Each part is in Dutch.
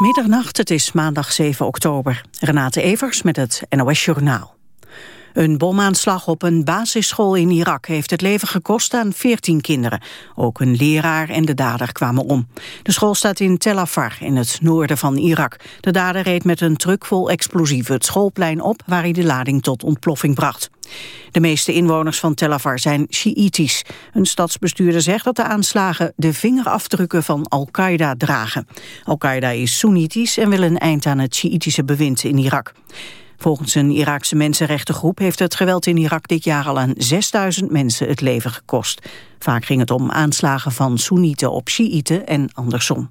Middernacht, het is maandag 7 oktober. Renate Evers met het NOS Journaal. Een bomaanslag op een basisschool in Irak heeft het leven gekost aan 14 kinderen. Ook een leraar en de dader kwamen om. De school staat in Tel Afar, in het noorden van Irak. De dader reed met een truck vol explosieven het schoolplein op... waar hij de lading tot ontploffing bracht. De meeste inwoners van Tel Afar zijn Sjiïtisch. Een stadsbestuurder zegt dat de aanslagen de vingerafdrukken van Al-Qaeda dragen. Al-Qaeda is Soenitisch en wil een eind aan het Sjiïtische bewind in Irak. Volgens een Iraakse mensenrechtengroep heeft het geweld in Irak dit jaar al aan 6000 mensen het leven gekost. Vaak ging het om aanslagen van Soenieten op Shiiten en andersom.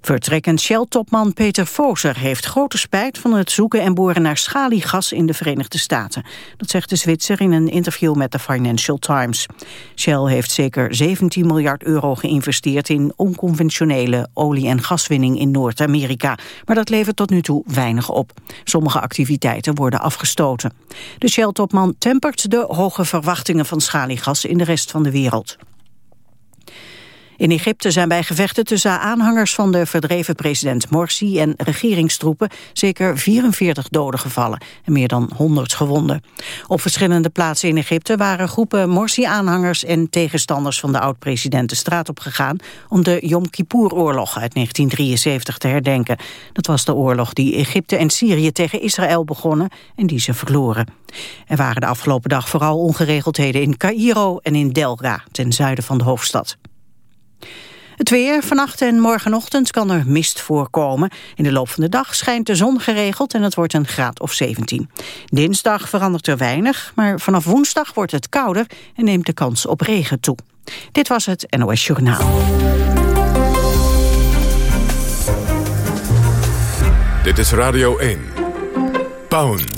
Vertrekkend Shell-topman Peter Foser heeft grote spijt van het zoeken en boren naar schaliegas in de Verenigde Staten. Dat zegt de Zwitser in een interview met de Financial Times. Shell heeft zeker 17 miljard euro geïnvesteerd in onconventionele olie- en gaswinning in Noord-Amerika. Maar dat levert tot nu toe weinig op. Sommige activiteiten worden afgestoten. De Shell-topman tempert de hoge verwachtingen van schaliegas in de rest van de wereld. In Egypte zijn bij gevechten tussen aanhangers van de verdreven president Morsi en regeringstroepen zeker 44 doden gevallen en meer dan 100 gewonden. Op verschillende plaatsen in Egypte waren groepen Morsi-aanhangers en tegenstanders van de oud-president de straat op gegaan om de Yom Kippur-oorlog uit 1973 te herdenken. Dat was de oorlog die Egypte en Syrië tegen Israël begonnen en die ze verloren. Er waren de afgelopen dag vooral ongeregeldheden in Cairo en in Delga, ten zuiden van de hoofdstad. Het weer, vannacht en morgenochtend kan er mist voorkomen. In de loop van de dag schijnt de zon geregeld en het wordt een graad of 17. Dinsdag verandert er weinig, maar vanaf woensdag wordt het kouder en neemt de kans op regen toe. Dit was het NOS Journaal. Dit is Radio 1. Pound.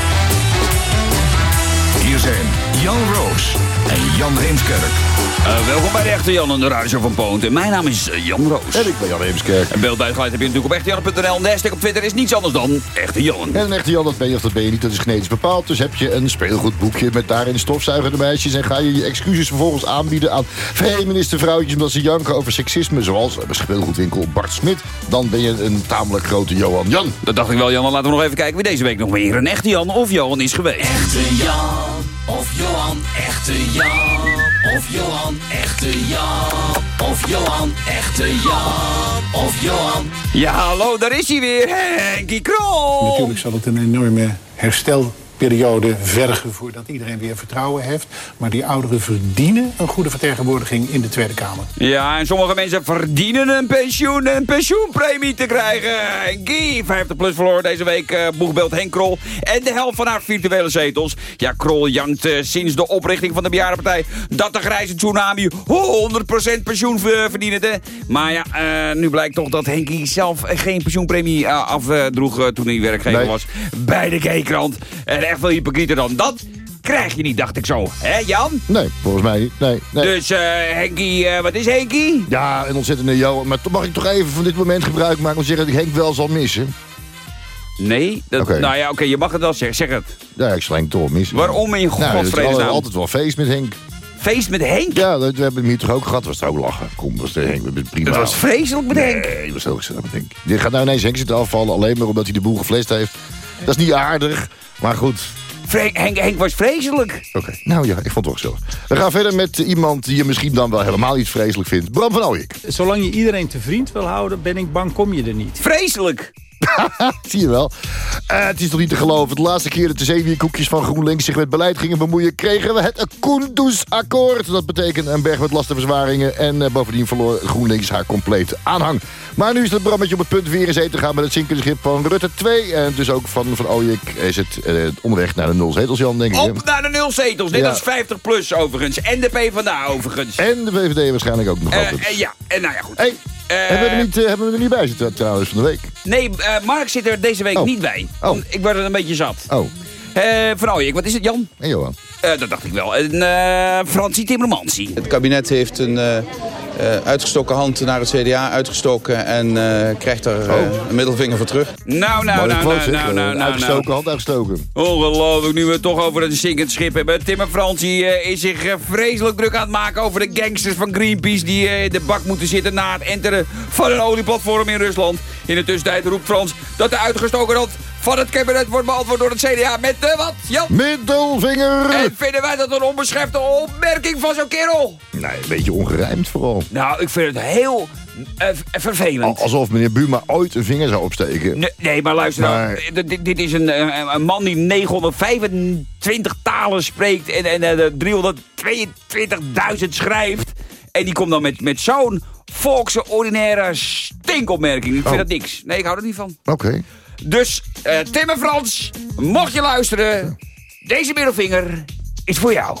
Hier zijn Jan Roos en Jan Heemskerk. Uh, welkom bij de Echte Jan en de Radio van Poont. En mijn naam is uh, Jan Roos. En ik ben Jan Heemskerk. En beeld bij heb je natuurlijk op echtejan.nl. En de hashtag op Twitter is niets anders dan Echte Jan. En een Echte Jan, dat ben je of dat ben je niet, dat is genetisch bepaald. Dus heb je een speelgoedboekje met daarin stofzuigende meisjes... en ga je je excuses vervolgens aanbieden aan feministe vrouwtjes... omdat ze janken over seksisme, zoals bij speelgoedwinkel Bart Smit... dan ben je een tamelijk grote Johan Jan. Dat dacht ik wel, Jan. Dan laten we nog even kijken wie deze week nog meer een Echte Jan of Johan is geweest. Echte Jan of Johan, Echte Jan... Of Johan, echte Jan. Of Johan, echte Jan. Of Johan. Ja, hallo, daar is hij weer, Henkie Krol. Natuurlijk zal het een enorme herstel periode vergen voordat iedereen weer vertrouwen heeft. Maar die ouderen verdienen een goede vertegenwoordiging in de Tweede Kamer. Ja, en sommige mensen verdienen een pensioen en pensioenpremie te krijgen. Guy, 50 plus verloor deze week uh, boegbeeld Henk Krol. En de helft van haar virtuele zetels. Ja, Krol jankt uh, sinds de oprichting van de bejaardenpartij... dat de grijze tsunami 100% pensioen verdiende. Maar ja, uh, nu blijkt toch dat Henkie zelf geen pensioenpremie afdroeg... toen hij werkgever nee. was bij de G-krant. En echt veel hypocrieter dan dat krijg je niet, dacht ik zo. Hé, Jan? Nee, volgens mij niet. Nee, nee. Dus uh, Henkie, uh, wat is Henkie? Ja, een ontzettende Jo. Maar mag ik toch even van dit moment gebruik maken om te zeggen dat ik Henk wel zal missen? Nee? Dat, okay. Nou ja, oké, okay, je mag het wel zeggen. Zeg het. Ja, ik slang toch missen. Waarom in godsvrede nou, altijd wel feest met Henk. Feest met Henk? Ja, dat, we hebben hem hier toch ook gehad. Was ook lachen. Kom, dat was de Henk. We prima. Het was vreselijk met Henk. Nee, het was heel gezellig met Henk. Dit gaat nou ineens Henk zitten afvallen. Alleen maar omdat hij de boel geflest heeft. Dat is niet aardig. Maar goed, Henk, Henk, was vreselijk. Oké, okay. nou ja, ik vond het toch gezellig. We gaan verder met iemand die je misschien dan wel helemaal iets vreselijk vindt. Bram van Ooyek. Zolang je iedereen te vriend wil houden, ben ik bang, kom je er niet. Vreselijk! Zie je wel. Uh, het is toch niet te geloven. De laatste keer dat de zeewierkoekjes van GroenLinks zich met beleid gingen bemoeien... kregen we het Kunduz-akkoord. Dat betekent een berg met lastenverzwaringen. En uh, bovendien verloor GroenLinks haar complete aanhang. Maar nu is het brammetje op het punt weer eens eten te gaan... met het zinkende schip van Rutte 2. En dus ook van Van Ooyek is het uh, onderweg naar de nul zetels, Jan, denk ik. Op naar de nul zetels. Net ja. als 50 plus overigens. En de PvdA overigens. En de VVD waarschijnlijk ook nog altijd. ja, en nou ja, goed. Hey. Uh, hebben, we er niet, uh, hebben we er niet bij zitten trouwens van de week? Nee, uh, Mark zit er deze week oh. niet bij. Oh. Ik word er een beetje zat. Oh. Van Ooyek, wat is het Jan? En Johan. dat dacht ik wel. En Fransie Timmermansie. Het kabinet heeft een eh, uitgestoken hand naar het CDA uitgestoken en eh, krijgt er eh, een middelvinger voor terug. Nou, nou, nou, nou, zeg. nou, nou, nou, Uitgestoken, nou. hand uitgestoken. Ongelooflijk, nu we het toch over een zinkend schip hebben. Tim en Fransie eh, is zich eh, vreselijk druk aan het maken over de gangsters van Greenpeace... die eh, in de bak moeten zitten na het enteren van een olieplatform in Rusland. In de tussentijd roept Frans dat de uitgestoken hand van het kabinet wordt beantwoord door het CDA met de wat, Jan? Middelvinger! En vinden wij dat een onbeschefte opmerking van zo'n kerel? Nee, een beetje ongerijmd vooral. Nou, ik vind het heel eh, vervelend. Alsof meneer Buma ooit een vinger zou opsteken. Nee, nee, maar luister nou. Maar- D- Dit, dit is een, een, een man die 925 talen spreekt en, en eh, 322.000 schrijft. En die komt dan met, met zo'n volkse, ordinaire stinkopmerking. Ik vind Oh. dat niks. Nee, ik hou er niet van. Oké. Dus, eh, Tim en Frans, mocht je luisteren... Deze middelvinger is voor jou.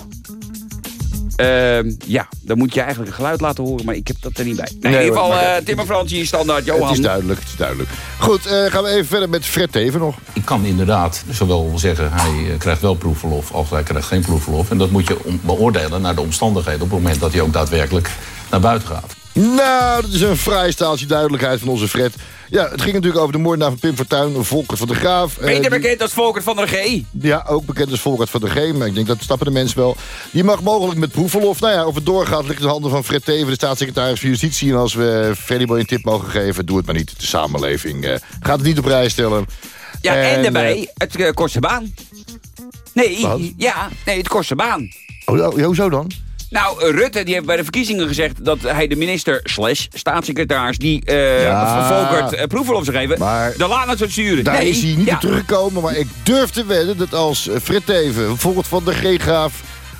Ehm, ja, dan moet je eigenlijk een geluid laten horen, maar ik heb dat er niet bij. Nee, in ieder geval, eh, Tim en Frans, hier standaard, Johan. Het is duidelijk, het is duidelijk. Goed, eh, gaan we even verder met Fred Teven nog. Ik kan inderdaad zowel zeggen hij krijgt wel proefverlof als hij krijgt geen proefverlof. En dat moet je beoordelen naar de omstandigheden op het moment dat hij ook daadwerkelijk naar buiten gaat. Nou, dat is een fraai staaltje duidelijkheid van onze Fred. Ja, het ging natuurlijk over de moordenaar van Pim Fortuyn, Volkert van de Graaf. Eh, Beter die- bekend als Volkert van der G. Ja, ook bekend als Volkert van de G, maar ik denk dat snappen de mensen wel. Die mag mogelijk met proefverlof. Nou ja, of het doorgaat ligt in de handen van Fred Teven, de staatssecretaris van Justitie. En als we Freddy Boy een tip mogen geven, doe het maar niet. De samenleving eh, gaat het niet op rij stellen. Ja, en, En, daarbij, eh, het eh, kost zijn baan. Nee, Wat? ja, nee, het kost zijn baan. Oh, oh, hoezo dan? Nou, eh, Rutte die heeft bij de verkiezingen gezegd dat hij de minister slash staatssecretaris die eh Ja. Volkert eh, geven, Maar- de laan zou sturen. Daar nee, is hij niet ja. op teruggekomen. Maar ik durf te wedden dat als eh, Fred Teven Volkert van de G-graaf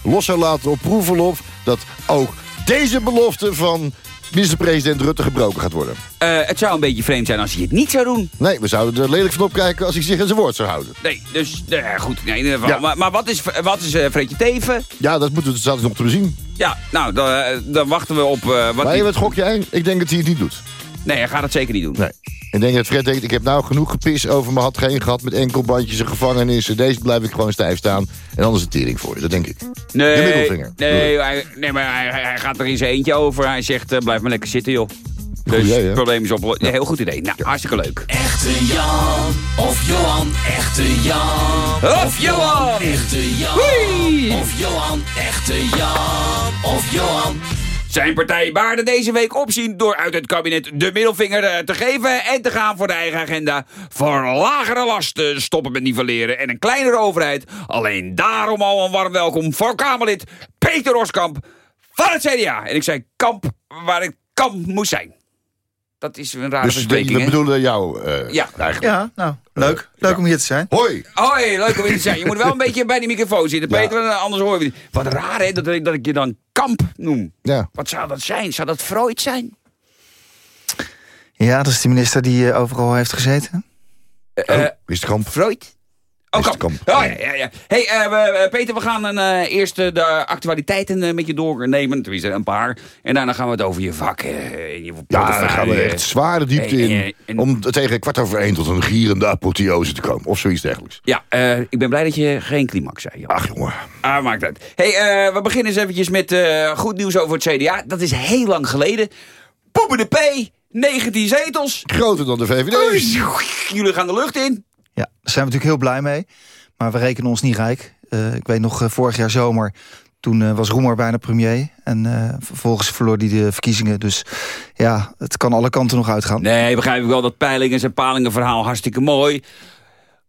los zou laten op proefverlof... dat ook deze belofte van minister-president Rutte gebroken gaat worden. Eh, het zou een beetje vreemd zijn als hij het niet zou doen. Nee, we zouden er lelijk van opkijken als hij zich aan zijn woord zou houden. Nee, dus nou ja, goed. Nee, in ieder geval. Ja. Maar, maar wat is, wat is eh Fredje Teven? Ja, dat moeten we nog te bezien. Ja, nou, dan, eh, dan wachten we op... eh, wat Maar die- wat gok jij? Ik denk dat hij het niet doet. Nee, hij gaat het zeker niet doen. Nee. Ik denk dat Fred denkt, ik heb nou genoeg gepis over mijn had geen gehad... met enkelbandjes en gevangenissen. Deze blijf ik gewoon stijf staan. En anders een tering voor je. Dat denk ik. Nee, De middelvinger. Nee, hij, nee maar hij, hij- gaat er in zijn eentje over. Hij zegt, eh, blijf maar lekker zitten, joh. Dus het probleem is opgelost. Nee, heel goed idee. Nou, hartstikke leuk. Echte Jan of Johan, echte Jan. Of Johan! Echte Jan. Of Johan, echte Jan. Of Johan. Zijn partij baarde deze week opzien door uit het kabinet de middelvinger eh, te geven en te gaan voor de eigen agenda. Voor lagere lasten, stoppen met nivelleren en een kleinere overheid. Alleen daarom al een warm welkom voor Kamerlid Peter Oskamp van het CDA. En ik zei kamp waar ik kamp moest zijn. Dat is een rare Dus we bedoelen jou eh, Ja. eigenlijk. Ja, nou, leuk. Leuk om hier te zijn. Hoi! Hoi, leuk om hier te zijn. Je moet wel een beetje bij die microfoon zitten. Peter, want anders hoor je niet. Wat raar, hè, dat, ik- dat ik je dan kamp noem. Ja. Wat zou dat zijn? Zou dat Freud zijn? Ja, dat is de minister die eh, overal heeft gezeten. Eh, Oh, is het kamp? Freud? Oh, kamp. kamp? Oh, ja, ja, ja. hey, eh, Peter, we gaan een, eh, eerst de actualiteiten eh, met je doornemen. Tenminste, een paar. En daarna gaan we het over je vak. eh, je Ja, daar gaan we echt zware diepte in. en- Om tegen kwart over één tot een gierende apotheose te komen. Of zoiets dergelijks. Ja, ik ben blij dat je geen climax zei. Jan. Ach jongen. Ah, maakt uit. Hey, we beginnen eens eventjes met goed nieuws over het CDA. Dat is heel lang geleden. Poepen de P, 19 zetels. Groter dan de VVD. Jullie gaan de lucht in. Ja, daar zijn we natuurlijk heel blij mee. Maar we rekenen ons niet rijk. Eh, ik weet nog, eh, vorig jaar zomer... toen eh, was Roemer bijna premier. En vervolgens verloor hij de verkiezingen. Dus ja, het kan alle kanten nog uitgaan. Nee, begrijp ik wel dat peilingen en palingen verhaal hartstikke mooi.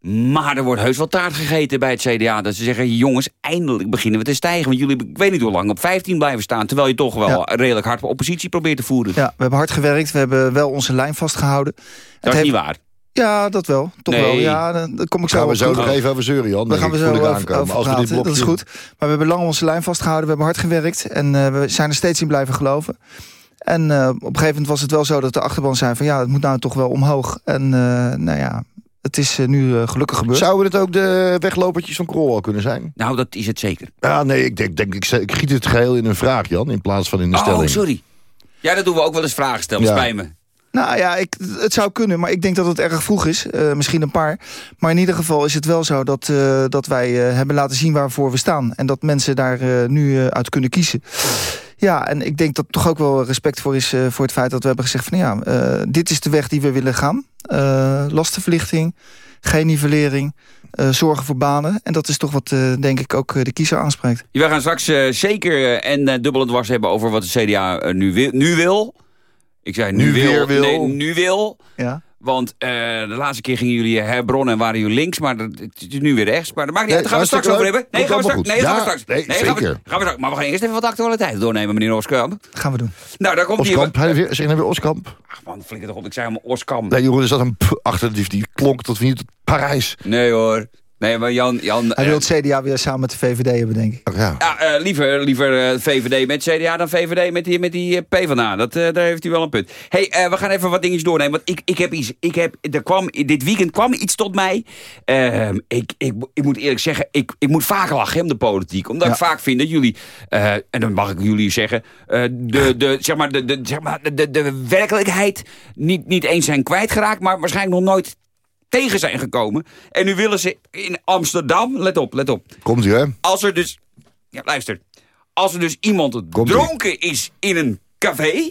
Maar er wordt heus wel taart gegeten bij het CDA. Dat ze zeggen, jongens, eindelijk beginnen we te stijgen. Want jullie, ik weet niet hoe lang, op 15 blijven staan. Terwijl je toch wel Ja. redelijk hard oppositie probeert te voeren. Ja, we hebben hard gewerkt. We hebben wel onze lijn vastgehouden. dat Het is heeft- niet waar. Ja, dat wel. Toch Nee. wel. Ja, dan, dan kom ik zo Gaan we zo nog even over zeuren, Jan. Daar gaan we zo over, aankomen. over Als we dit. Dat is goed. Maar we hebben lang onze lijn vastgehouden. We hebben hard gewerkt. En eh, we zijn er steeds in blijven geloven. En eh, op een gegeven moment was het wel zo dat de achterban zei van... ja, het moet nou toch wel omhoog. En eh, nou ja, het is nu gelukkig gebeurd. Zouden het ook de weglopertjes van Krol al kunnen zijn? Nou, dat is het zeker. Ja, nee, ik denk, denk ik, ik giet het geheel in een vraag, Jan. In plaats van in een stelling. Oh, sorry. Ja, dat doen we ook wel eens vragen stellen. Ja. Spijt me. Nou ja, ik, het zou kunnen, maar ik denk dat het erg vroeg is. Eh, misschien een paar. Maar in ieder geval is het wel zo dat, eh, dat wij eh, hebben laten zien waarvoor we staan. En dat mensen daar nu uit kunnen kiezen. Ja, en ik denk dat toch ook wel respect voor is... voor het feit dat we hebben gezegd van ja, dit is de weg die we willen gaan. Lastenverlichting, geen nivellering, zorgen voor banen. En dat is toch wat, denk ik, ook de kiezer aanspreekt. We gaan straks zeker en dubbel dwars hebben over wat de CDA nu, nu wil. Ik zei nu, Nu wil, weer wil. Nee, nu wil. Ja. Want eh, de laatste keer gingen jullie herbronnen en waren jullie links, maar dat- het is nu weer rechts. Maar dat maakt niet uit, daar gaan we straks over hebben. Nee, gaan we straks. Nee, gaan we straks. Nee, gaan we, gaan we straks. Maar we gaan eerst even wat actualiteit doornemen, meneer Oskamp. gaan we doen. Nou, daar komt. Oskamp, hij weer, zeg nou weer Oskamp? Ach man, flikker toch op. Ik zei hem Oskamp. Nee, Jeroen, er zat een p achter, die, die klonk tot niet tot Parijs. Nee hoor. Nee, maar Jan... Jan Hij eh, wil het CDA weer samen met de VVD hebben, denk ik. Ja. Ja, eh, liever, liever eh, VVD met CDA dan VVD met die, met die eh, PvdA. Dat, eh, daar heeft u wel een punt. hey, eh, we gaan even wat dingetjes doornemen. Want ik, ik heb iets. Ik heb, er kwam, dit weekend kwam iets tot mij. Ehm, ik, ik, ik moet eerlijk zeggen, ik, ik moet vaak lachen om de politiek. Omdat ik vaak vind dat jullie, eh, en dan mag ik jullie zeggen, eh, de, de, zeg maar, de, de, zeg maar, de, de, de werkelijkheid niet, niet eens zijn kwijtgeraakt, maar waarschijnlijk nog nooit tegen zijn gekomen. En nu willen ze in Amsterdam, let op, let op. Komt u, hè? Als er dus, ja luister, als er dus iemand dronken is in een café...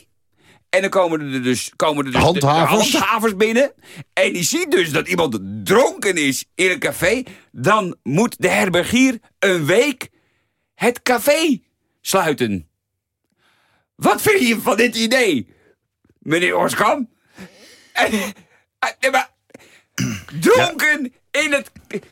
En dan komen er dus, komen er dus Handhavers. de handhavers binnen. En die ziet dus dat iemand dronken is in een café. Dan moet de herbergier een week het café sluiten. Wat vind je van dit idee, meneer Oskam? En, maar, dronken in het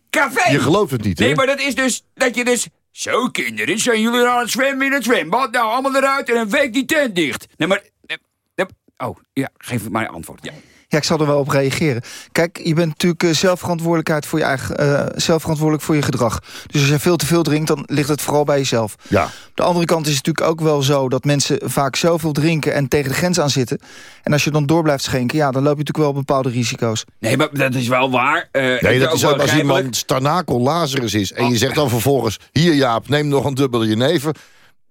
café. Je gelooft het niet, hè? Nee, maar dat is dus dat je dus... Zo, kinderen, zijn jullie aan het zwemmen in het zwembad? Nou, allemaal eruit en een week die tent dicht. Nee, maar... nee, nee, oh, ja, geef mij een antwoord. Ja. Ja, ik zal er wel op reageren. Kijk, je bent natuurlijk eh, zelfverantwoordelijkheid voor je eigen, eh, zelfverantwoordelijk voor je gedrag. Dus als je veel te veel drinkt, dan ligt het vooral bij jezelf. Ja. De andere kant is het natuurlijk ook wel zo dat mensen vaak zoveel drinken en tegen de grens aan zitten. En als je dan door blijft schenken, ja, dan loop je natuurlijk wel bepaalde risico's. Nee, maar dat is wel waar. Eh, Nee, dat is wel ook als iemand Starnakel Lazarus is. En je zegt dan vervolgens, hier Jaap, neem nog een dubbele jenever.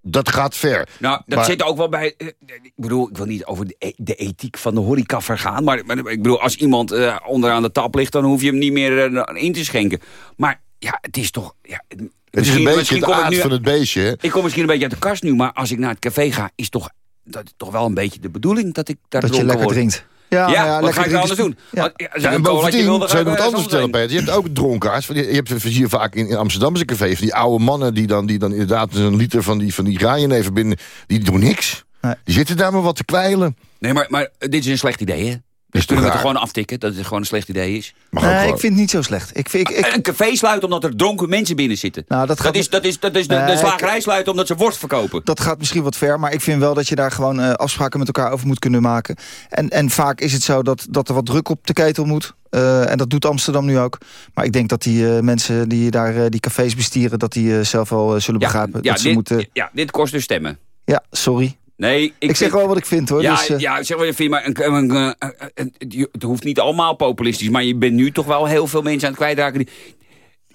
Dat gaat ver. Nou, dat Maar- zit ook wel bij... eh, Ik bedoel, ik wil niet over de, e- de ethiek van de horeca vergaan. Maar, maar ik bedoel, als iemand eh, onderaan de tap ligt... dan hoef je hem niet meer eh, in te schenken. Maar ja, het is toch... Ja, Het is een beetje het aard nu- van het beestje. hè? Ik kom misschien een beetje uit de kast nu, maar als ik naar het café ga... is toch, dat, toch wel een beetje de bedoeling dat ik daar Dat je lekker drinkt. Ja, Ja, nou ja, wat ga ik anders doen? Ja. Ja, en bovendien, zou je nog wat anders vertellen. Peter. Je hebt ook dronkaars. Je je hebt je vaak in, in Amsterdamse cafés. Die oude mannen die dan, die dan inderdaad een liter van die, van die graaien even binnen. Die doen niks. Nee. Die zitten daar maar wat te kwijlen. Nee, maar, maar dit is een slecht idee, hè? Dus kunnen we het gewoon aftikken dat het gewoon een slecht idee is? Nee, gewoon. ik vind het niet zo slecht. Ik vind, ik, ik, Een café sluiten omdat er dronken mensen binnen zitten. Nou, dat dat, gaat- is, dat, is, dat is de, de Nee, slagerij sluiten omdat ze worst verkopen. dat gaat misschien wat ver, maar ik vind wel dat je daar gewoon eh, afspraken met elkaar over moet kunnen maken. En, en vaak is het zo dat, dat er wat druk op de ketel moet. Eh, en dat doet Amsterdam nu ook. Maar ik denk dat die eh, mensen die daar die cafés bestieren... dat die zelf wel zullen begrijpen ja, dat ze dit, moeten... ja, dit kost dus stemmen. Ja, sorry. Nee, ik, Ik, zeg vind- wel wat ik vind, hoor. Ja, dus, eh, ja, zeg wat je vindt, maar een, een, een- een- een- het hoeft niet allemaal populistisch. Maar je bent nu toch wel heel veel mensen aan het kwijtraken. die-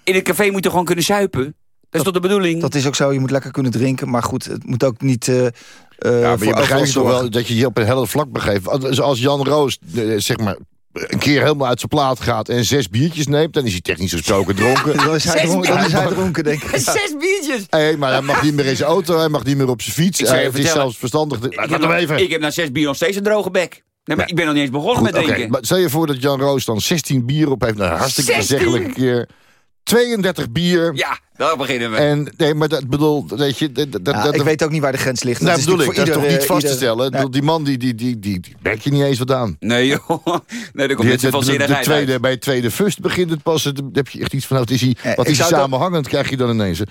In een café moet je gewoon kunnen zuipen. Dat is toch de bedoeling? Dat is ook zo, je moet lekker kunnen drinken. Maar goed, het moet ook niet... eh, eh, Ja, maar voor je begrijpt toch wel dat je je op een hele vlak begeeft. Als- Als Jan Roos, zeg maar, een keer helemaal uit zijn plaat gaat... en zes biertjes neemt, dan is hij technisch gesproken dronken. Dan is hij Zes dronken, dan is hij biertjes. dronken, denk ik. Zes biertjes! Hey, maar hij mag niet meer in zijn auto, hij mag niet meer op zijn fiets. Ik Hij- het is zelfs verstandig... Ik Laat heb, hem nog- even. ik heb na zes bier nog steeds een droge bek. Nee, maar Ja. ik ben nog niet eens begonnen Goed, met oké, drinken. maar stel je voor dat Jan Roos dan 16 bier op heeft. Nou, een hartstikke 16? gezeggelijke keer. 32 bier. Ja, daar beginnen we. En nee, maar dat bedoel, weet je, dat, dat, Ja, dat, ik weet ook niet waar de grens ligt. nou, is bedoel ik, dat natuurlijk is voor toch niet ieder, vast te eh, ieder- stellen. Die man, die, die, die, die, die merk je niet eens wat aan. Nee joh, nee, daar komt zoveel de, tweede, uit. bij het tweede fust begint het pas. Dan heb je echt iets van, nou, wat is hij, Eh, wat is hij samenhangend, krijg je dan ineens.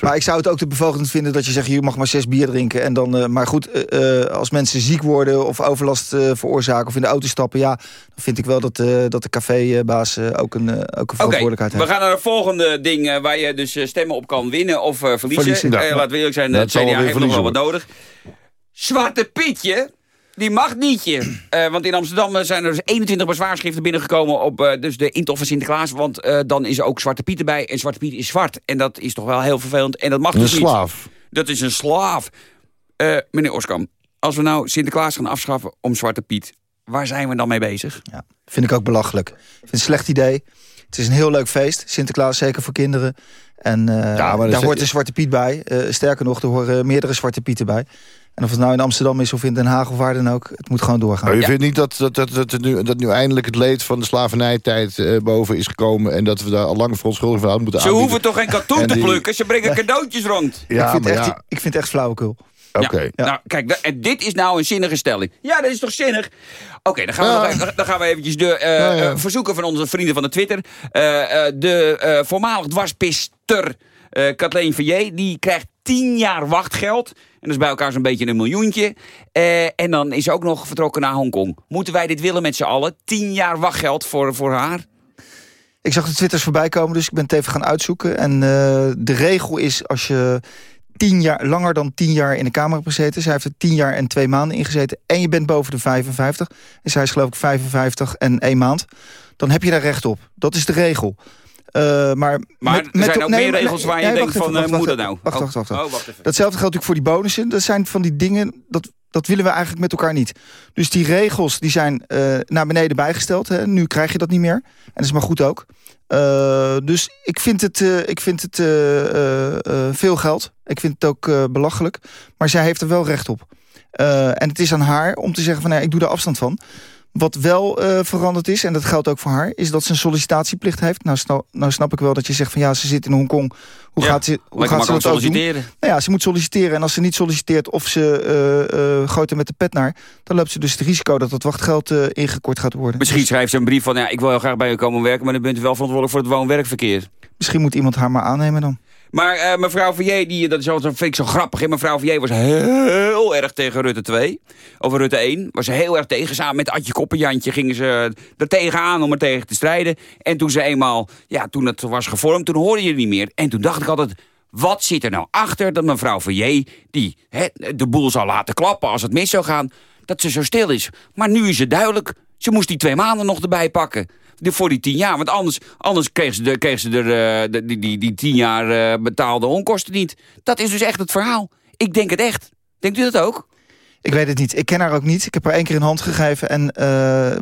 Maar ik zou het ook te bevolgend vinden dat je zegt... je mag maar zes bier drinken. En dan, eh, maar goed, eh, eh, als mensen ziek worden of overlast eh, veroorzaken... of in de auto stappen, ja, dan vind ik wel dat, eh, dat de cafébaas eh, ook, een, eh, ook een Oké, verantwoordelijkheid we heeft. gaan naar het volgende ding waar je dus stemmen op kan winnen of eh, verliezen. Verliezen, ja. Eh, laten we eerlijk zijn, Dat het CDA heeft nog wel wat nodig. Zwarte Pietje, die mag. Eh, want in Amsterdam eh, zijn er dus 21 bezwaarschriften binnengekomen op eh, dus de intocht van Sinterklaas. Want eh, dan is er ook Zwarte Piet erbij en Zwarte Piet is zwart. En dat is toch wel heel vervelend. En dat mag Een dus niet. slaaf. Dat is een slaaf. Eh, meneer Oskam, als we nou Sinterklaas gaan afschaffen om Zwarte Piet... waar zijn we dan mee bezig? Ja, vind ik ook belachelijk. Ik vind het een slecht idee. Het is een heel leuk feest. Sinterklaas, zeker voor kinderen. En eh, Ja, daar is- hoort een Zwarte Piet bij. Eh, sterker nog, er horen meerdere Zwarte Pieten bij. En of het nou in Amsterdam is of in Den Haag of waar dan ook... het moet gewoon doorgaan. Maar je vindt niet dat, dat, dat, dat, het nu, dat nu eindelijk het leed van de slavernijtijd eh, boven is gekomen... en dat we daar al lang verontschuldiging van hadden moeten Ze aanbieden? hoeven toch geen katoen En te die- plukken? Ze brengen cadeautjes rond. Ja, ik, vind maar echt, ja, ik vind het echt flauwekul. oké. Ja, Nou, kijk, en dit is nou een zinnige stelling. Ja, dat is toch zinnig? Oké, dan, gaan we nog dan gaan we eventjes de eh, Ja, ja. eh, verzoeken van onze vrienden van de Twitter. Eh, eh, de eh, voormalig dwarspister eh Kathleen Verrier, die krijgt 10 jaar wachtgeld. En dat is bij elkaar zo'n beetje een miljoentje. Eh, en dan is ze ook nog vertrokken naar Hongkong. Moeten wij dit willen met z'n allen? 10 jaar wachtgeld voor, voor haar? Ik zag de twitters voorbij komen, dus ik ben het even gaan uitzoeken. En eh, de regel is als je tien jaar, langer dan tien jaar in de Kamer hebt gezeten... zij heeft er tien jaar en twee maanden in gezeten... en je bent boven de 55, en zij is geloof ik 55 en één maand... dan heb je daar recht op. Dat is de regel. Eh, maar Maar er zijn ook meer regels waar je nee, denkt van, eh, wacht, moet dat nou? Wacht, wacht, wacht. Oh. Datzelfde geldt natuurlijk voor die bonussen. Dat zijn van die dingen, dat, dat willen we eigenlijk met elkaar niet. Dus die regels die zijn eh, naar beneden bijgesteld. Hè. Nu krijg je dat niet meer. En dat is maar goed ook. Dus ik vind het, ik vind het veel geld. Ik vind het ook belachelijk. Maar zij heeft er wel recht op. En het is aan haar om te zeggen van... Nou, ik doe er afstand van. Wat wel eh, veranderd is, en dat geldt ook voor haar... is dat ze een sollicitatieplicht heeft. Nou, sna- nou snap ik wel dat je zegt van... ja, ze zit in Hongkong. Hoe Ja, gaat ze, hoe gaat ze dat ook doen? solliciteren. Nou ja, ze moet solliciteren. En als ze niet solliciteert of ze eh, gooit er met de pet naar... dan loopt ze dus het risico dat dat wachtgeld ingekort gaat worden. Misschien schrijft ze een brief van... Ja, ik wil heel graag bij u komen werken... maar dan bent u wel verantwoordelijk voor het woon-werkverkeer. Misschien moet iemand haar maar aannemen dan. Maar eh, mevrouw Vier, die, dat is altijd, vind ik zo grappig. Mevrouw Vier was heel erg tegen Rutte 2. Over Rutte 1. Was ze heel erg tegen. Samen met Adje Koppenjantje gingen ze er tegenaan om er tegen te strijden. En toen ze eenmaal, ja, toen het was gevormd, toen hoorde je het niet meer. En toen dacht ik altijd, wat zit er nou achter dat mevrouw Vier, die de boel zou laten klappen als het mis zou gaan, dat ze zo stil is. Maar nu is het duidelijk, ze moest die twee maanden nog erbij pakken. De, voor die tien jaar. Want anders, anders kreeg ze, de, kreeg ze er, eh, de, die, die, die tien jaar eh, betaalde onkosten niet. Dat is dus echt het verhaal. Ik denk het echt. Denkt u dat ook? Ik weet het niet. Ik ken haar ook niet. Ik heb haar één keer een hand gegeven. En eh,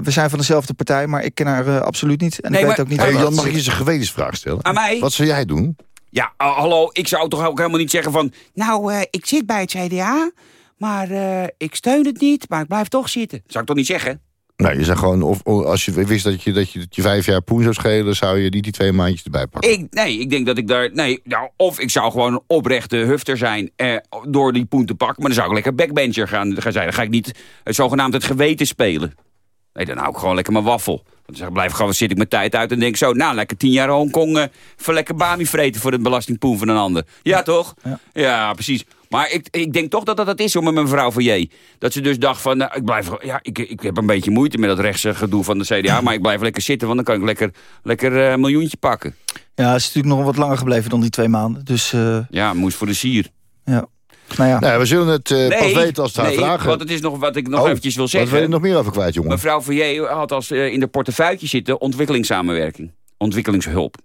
we zijn van dezelfde partij. Maar ik ken haar absoluut niet. En Nee, ik weet maar- ook niet... Hey, Jan, mag ik je eens een gewetensvraag stellen? Aan mij? Wat zou jij doen? Ja, ah, hallo. Ik zou toch ook helemaal niet zeggen van... Nou, eh, ik zit bij het CDA, maar eh, ik steun het niet, maar ik blijf toch zitten. Dat zou ik toch niet zeggen? Nou, je zou gewoon, of, of als je wist dat je, dat je, dat je vijf jaar poen zou schelen... zou je niet die twee maandjes erbij pakken. Ik, nee, ik denk dat ik daar... Nee, nou, of ik zou gewoon een oprechte hufter zijn eh, door die poen te pakken. Maar dan zou ik lekker backbencher gaan, gaan zijn. Dan ga ik niet eh, zogenaamd het geweten spelen. Nee, dan hou ik gewoon lekker mijn waffel. Dan zeg, ik, blijf gewoon, zit ik mijn tijd uit en denk zo... Nou, lekker tien jaar Hongkong, eh voor lekker bami vreten voor de belastingpoen van een ander. Ja, toch? Ja, precies. Maar ik, ik denk toch dat dat het is hoor, met mijn mevrouw van J. Dat ze dus dacht van, nou, ik blijf... Ja, ik, ik heb een beetje moeite met dat rechtse gedoe van de CDA... maar ik blijf lekker zitten, want dan kan ik lekker, lekker eh, een miljoentje pakken. Ja, ze is natuurlijk nog wat langer gebleven dan die twee maanden. Dus eh, Ja, moest voor de sier. ja. Nou ja. Nou, we zullen het eh, pas weten als het haar nee, vragen. want het is nog wat ik nog Oh, eventjes wil Wat wil je zeggen. nog meer over kwijt, jongen? Mevrouw Verrier had als in de portefeuille zitten ontwikkelingssamenwerking. Ontwikkelingshulp.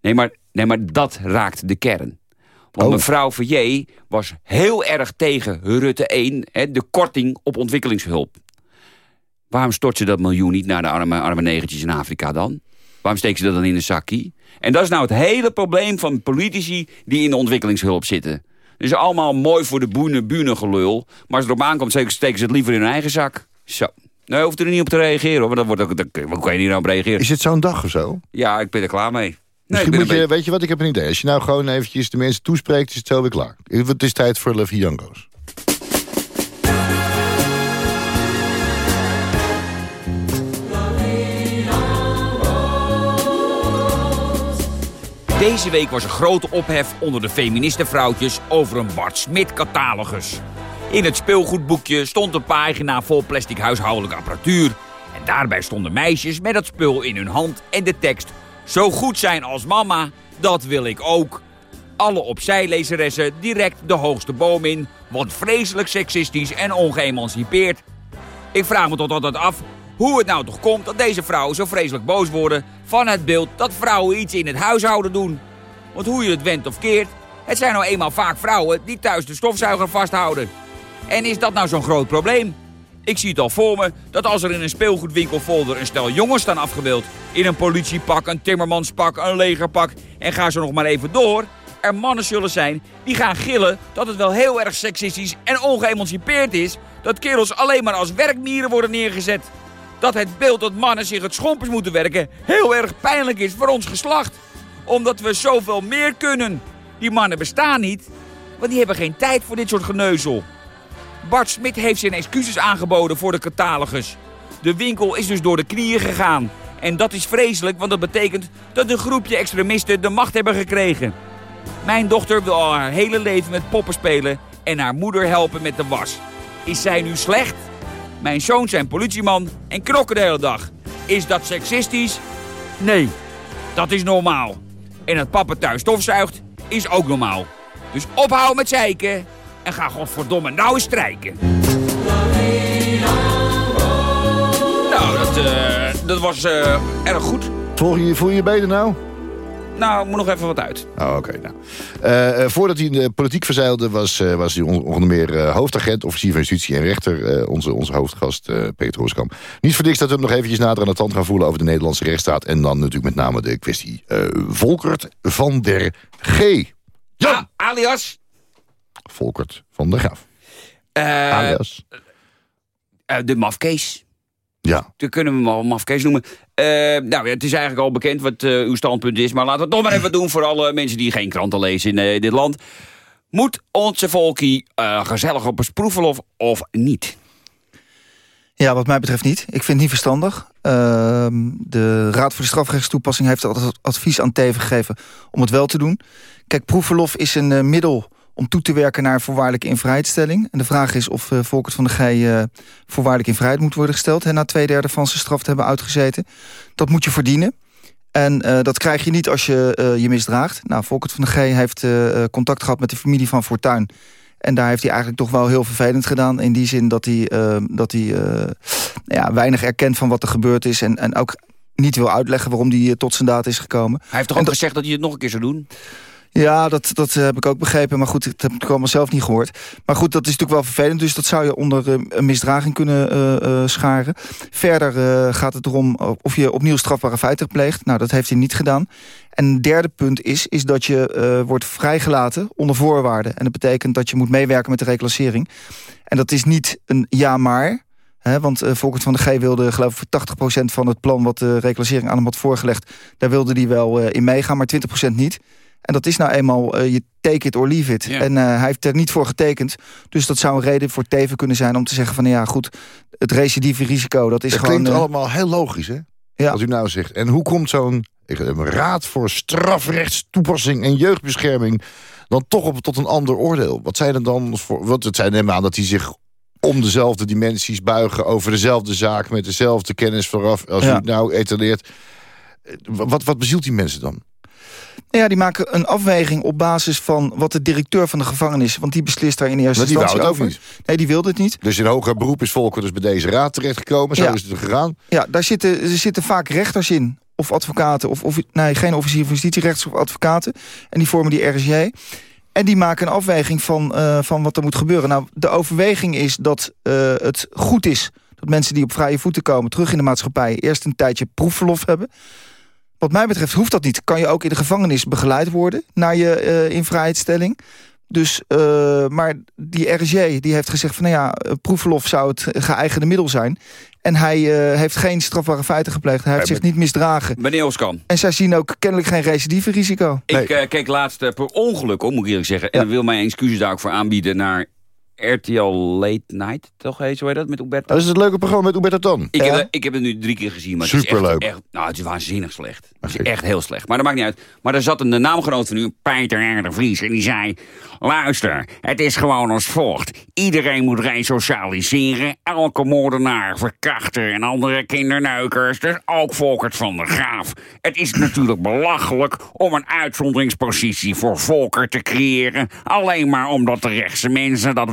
Nee, maar, nee, maar dat raakt de kern. Want Oh. mevrouw Verrier was heel erg tegen Rutte 1, hè, de korting op ontwikkelingshulp. Waarom stort ze dat miljoen niet naar de arme, arme negentjes in Afrika dan? Waarom steekt ze dat dan in een zakkie? En dat is nou het hele probleem van politici die in de ontwikkelingshulp zitten. Dus allemaal mooi voor de boene, bune gelul. Maar als het erop aankomt, steken steken ze het liever in hun eigen zak. Zo. Nou, je hoeft er niet op te reageren, hoor. Maar dan wordt ook, hoe kan je hier nou op reageren? Is het zo'n dag of zo? Ja, ik ben er klaar mee. Misschien moet je, weet je wat, ik heb een idee. Als je nou gewoon eventjes de mensen toespreekt, is het zo weer klaar. Het is tijd voor Love Young Goes. Deze week was er grote ophef onder de feministenvrouwtjes over een Bart Smit-catalogus. In het speelgoedboekje stond een pagina vol plastic huishoudelijke apparatuur. En daarbij stonden meisjes met dat spul in hun hand en de tekst... Zo goed zijn als mama, dat wil ik ook. Alle opzijlezeressen direct de hoogste boom in... want vreselijk seksistisch en ongeëmancipeerd. Ik vraag me tot altijd af hoe het nou toch komt dat deze vrouwen zo vreselijk boos worden van het beeld dat vrouwen iets in het huishouden doen. Want hoe je het wendt of keert, het zijn nou eenmaal vaak vrouwen die thuis de stofzuiger vasthouden. En is dat nou zo'n groot probleem? Ik zie het al voor me dat als er in een speelgoedwinkelfolder een stel jongens staan afgebeeld... in een politiepak, een timmermanspak, een legerpak en ga zo nog maar even door... er mannen zullen zijn die gaan gillen dat het wel heel erg seksistisch en ongeëmancipeerd is... dat kerels alleen maar als werkmieren worden neergezet. Dat het beeld dat mannen zich het schompers moeten werken heel erg pijnlijk is voor ons geslacht. Omdat we zoveel meer kunnen. Die mannen bestaan niet, want die hebben geen tijd voor dit soort geneuzel. Bart Smit heeft zijn excuses aangeboden voor de catalogus. De winkel is dus door de knieën gegaan. En dat is vreselijk, want dat betekent dat een groepje extremisten de macht hebben gekregen. Mijn dochter wil al haar hele leven met poppen spelen en haar moeder helpen met de was. Is zij nu slecht? Mijn zoon zijn politieman en knokken de hele dag. Is dat seksistisch? Nee, dat is normaal. En dat papa thuis stofzuigt is ook normaal. Dus ophouden met zeiken en ga godverdomme nou eens strijken. Nou, dat, eh, dat was eh, erg goed. Voel je, voel je je beter nou? Nou, ik moet nog even wat uit. Oh, oké. nou. Eh, voordat hij in de politiek verzeilde, was, was hij on- onder meer hoofdagent, officier van justitie en rechter. onze, onze hoofdgast Peter Rooskamp. Niet voor niks dat we hem nog eventjes nader aan de tand gaan voelen over de Nederlandse rechtsstaat. En dan natuurlijk met name de kwestie Volkert van der G. Ja, alias. Volkert van der Graaf. eh, Alias. eh, de mafkees. Ja. Dat kunnen we hem al mafkees noemen. Eh, nou, ja, het is eigenlijk al bekend wat eh, uw standpunt is. Maar laten we het nog maar even doen voor alle mensen die geen kranten lezen in eh, dit land. Moet onze volkie eh, gezellig op een proefverlof of niet? Ja, wat mij betreft niet. Ik vind het niet verstandig. Ehm, de Raad voor de Strafrechtstoepassing heeft het advies aan Teven gegeven om het wel te doen. Kijk, proefverlof is een middel om toe te werken naar voorwaardelijke invrijheidstelling. En de vraag is of uh, Volkert van de G uh, voorwaardelijk in vrijheid moet worden gesteld... Hè, na twee derde van zijn straf te hebben uitgezeten. Dat moet je verdienen. En uh, dat krijg je niet als je je misdraagt. Nou, Volkert van de G heeft contact gehad met de familie van Fortuin... En daar heeft hij eigenlijk toch wel heel vervelend gedaan. In die zin dat hij, dat hij ja, weinig erkent van wat er gebeurd is. En, en ook niet wil uitleggen waarom hij tot zijn daad is gekomen. Hij heeft toch ook gezegd dat hij het nog een keer zou doen? Ja, dat, dat heb ik ook begrepen. Maar goed, dat heb ik allemaal zelf niet gehoord. Maar goed, dat is natuurlijk wel vervelend. Dus dat zou je onder uh, een misdraging kunnen uh, scharen. Verder gaat het erom of je opnieuw strafbare feiten pleegt. Nou, dat heeft hij niet gedaan. En een derde punt is, is dat je wordt vrijgelaten onder voorwaarden. En dat betekent dat je moet meewerken met de reclassering. En dat is niet een ja maar... Want uh, Volkert van de G wilde geloof ik voor 80% van het plan... wat de reclassering aan hem had voorgelegd... daar wilde hij wel in meegaan, maar 20% niet. En dat is nou eenmaal uh, je take it or leave it. Ja. En uh, hij heeft er niet voor getekend. Dus dat zou een reden voor Teven kunnen zijn om te zeggen van... ja goed, het recidieve risico, dat is dat gewoon... klinkt uh, allemaal heel logisch, hè? Ja. Als u nou zegt. En hoe komt zo'n raad voor strafrechtstoepassing en jeugdbescherming... dan toch op, tot een ander oordeel? Wat zijn er dan voor... Wat, het zijn neem aan dat hij zich om dezelfde dimensies buigen... over dezelfde zaak met dezelfde kennis vooraf... als ja. u het nou etaleert. Wat, wat bezielt die mensen dan? Ja, die maken een afweging op basis van wat de directeur van de gevangenis... want die beslist daar in eerste maar die instantie over. Niet. Nee, die wilde het niet. Dus in hoger beroep is Volker dus bij deze raad terechtgekomen. Zo ja. is het gegaan. Ja, daar zitten, er zitten vaak rechters in. Of advocaten. Of, of, nee, geen officier van justitie, rechts of advocaten. En die vormen die RSJ. En die maken een afweging van, uh, van wat er moet gebeuren. Nou, de overweging is dat uh, het goed is... dat mensen die op vrije voeten komen terug in de maatschappij... eerst een tijdje proefverlof hebben... Wat mij betreft hoeft dat niet. Kan je ook in de gevangenis begeleid worden naar je uh, invrijheidstelling. Dus, uh, maar die RSJ die heeft gezegd van nou ja, proefverlof zou het geëigende middel zijn. En hij uh, heeft geen strafbare feiten gepleegd. Hij heeft zich niet misdragen. Meneer Oskan. En zij zien ook kennelijk geen recidieve risico. Ik nee. keek laatst per ongeluk, om, moet ik eerlijk zeggen. Ja. En wil mijn excuses daar ook voor aanbieden naar RTL Late Night, toch? Heet, zo heet dat, met Huberto? Dat is het leuke programma met Huberto Dan. Ik, heb, ik heb het nu drie keer gezien, maar Superleuk. het is echt, echt, nou, het is waanzinnig slecht. Het is echt heel slecht, maar dat maakt niet uit. Maar daar zat een naamgenoot van u, Peter R. de Vries, en die zei... Luister, het is gewoon als volgt. Iedereen moet resocialiseren. Elke moordenaar, verkrachter en andere kinderneukers. Dus ook Volkert van der Graaf. Het is natuurlijk belachelijk om een uitzonderingspositie voor Volkert te creëren. Alleen maar omdat de rechtse mensen dat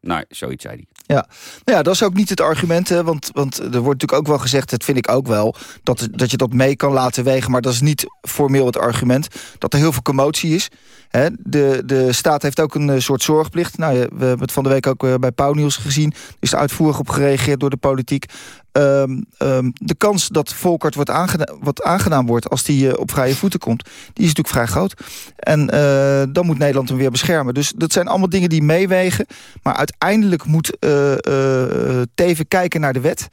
Nou, zoiets zei hij. Ja. Nou ja, dat is ook niet het argument. Hè, want, want er wordt natuurlijk ook wel gezegd, dat vind ik ook wel... Dat, dat je dat mee kan laten wegen. Maar dat is niet formeel het argument. Dat er heel veel commotie is. Hè, de, de staat heeft ook een eh, soort zorgplicht. Nou, we hebben het van de week ook eh, bij Pauw Nieuws gezien. Er is er uitvoerig op gereageerd door de politiek. Ehm, ehm, de kans dat Volkert wordt aangedaan, wat aangedaan wordt... als die eh, op vrije voeten komt, die is natuurlijk vrij groot. En eh, dan moet Nederland hem weer beschermen. Dus dat zijn allemaal dingen die meewegen. Maar uiteindelijk moet eh, Teven kijken naar de wet.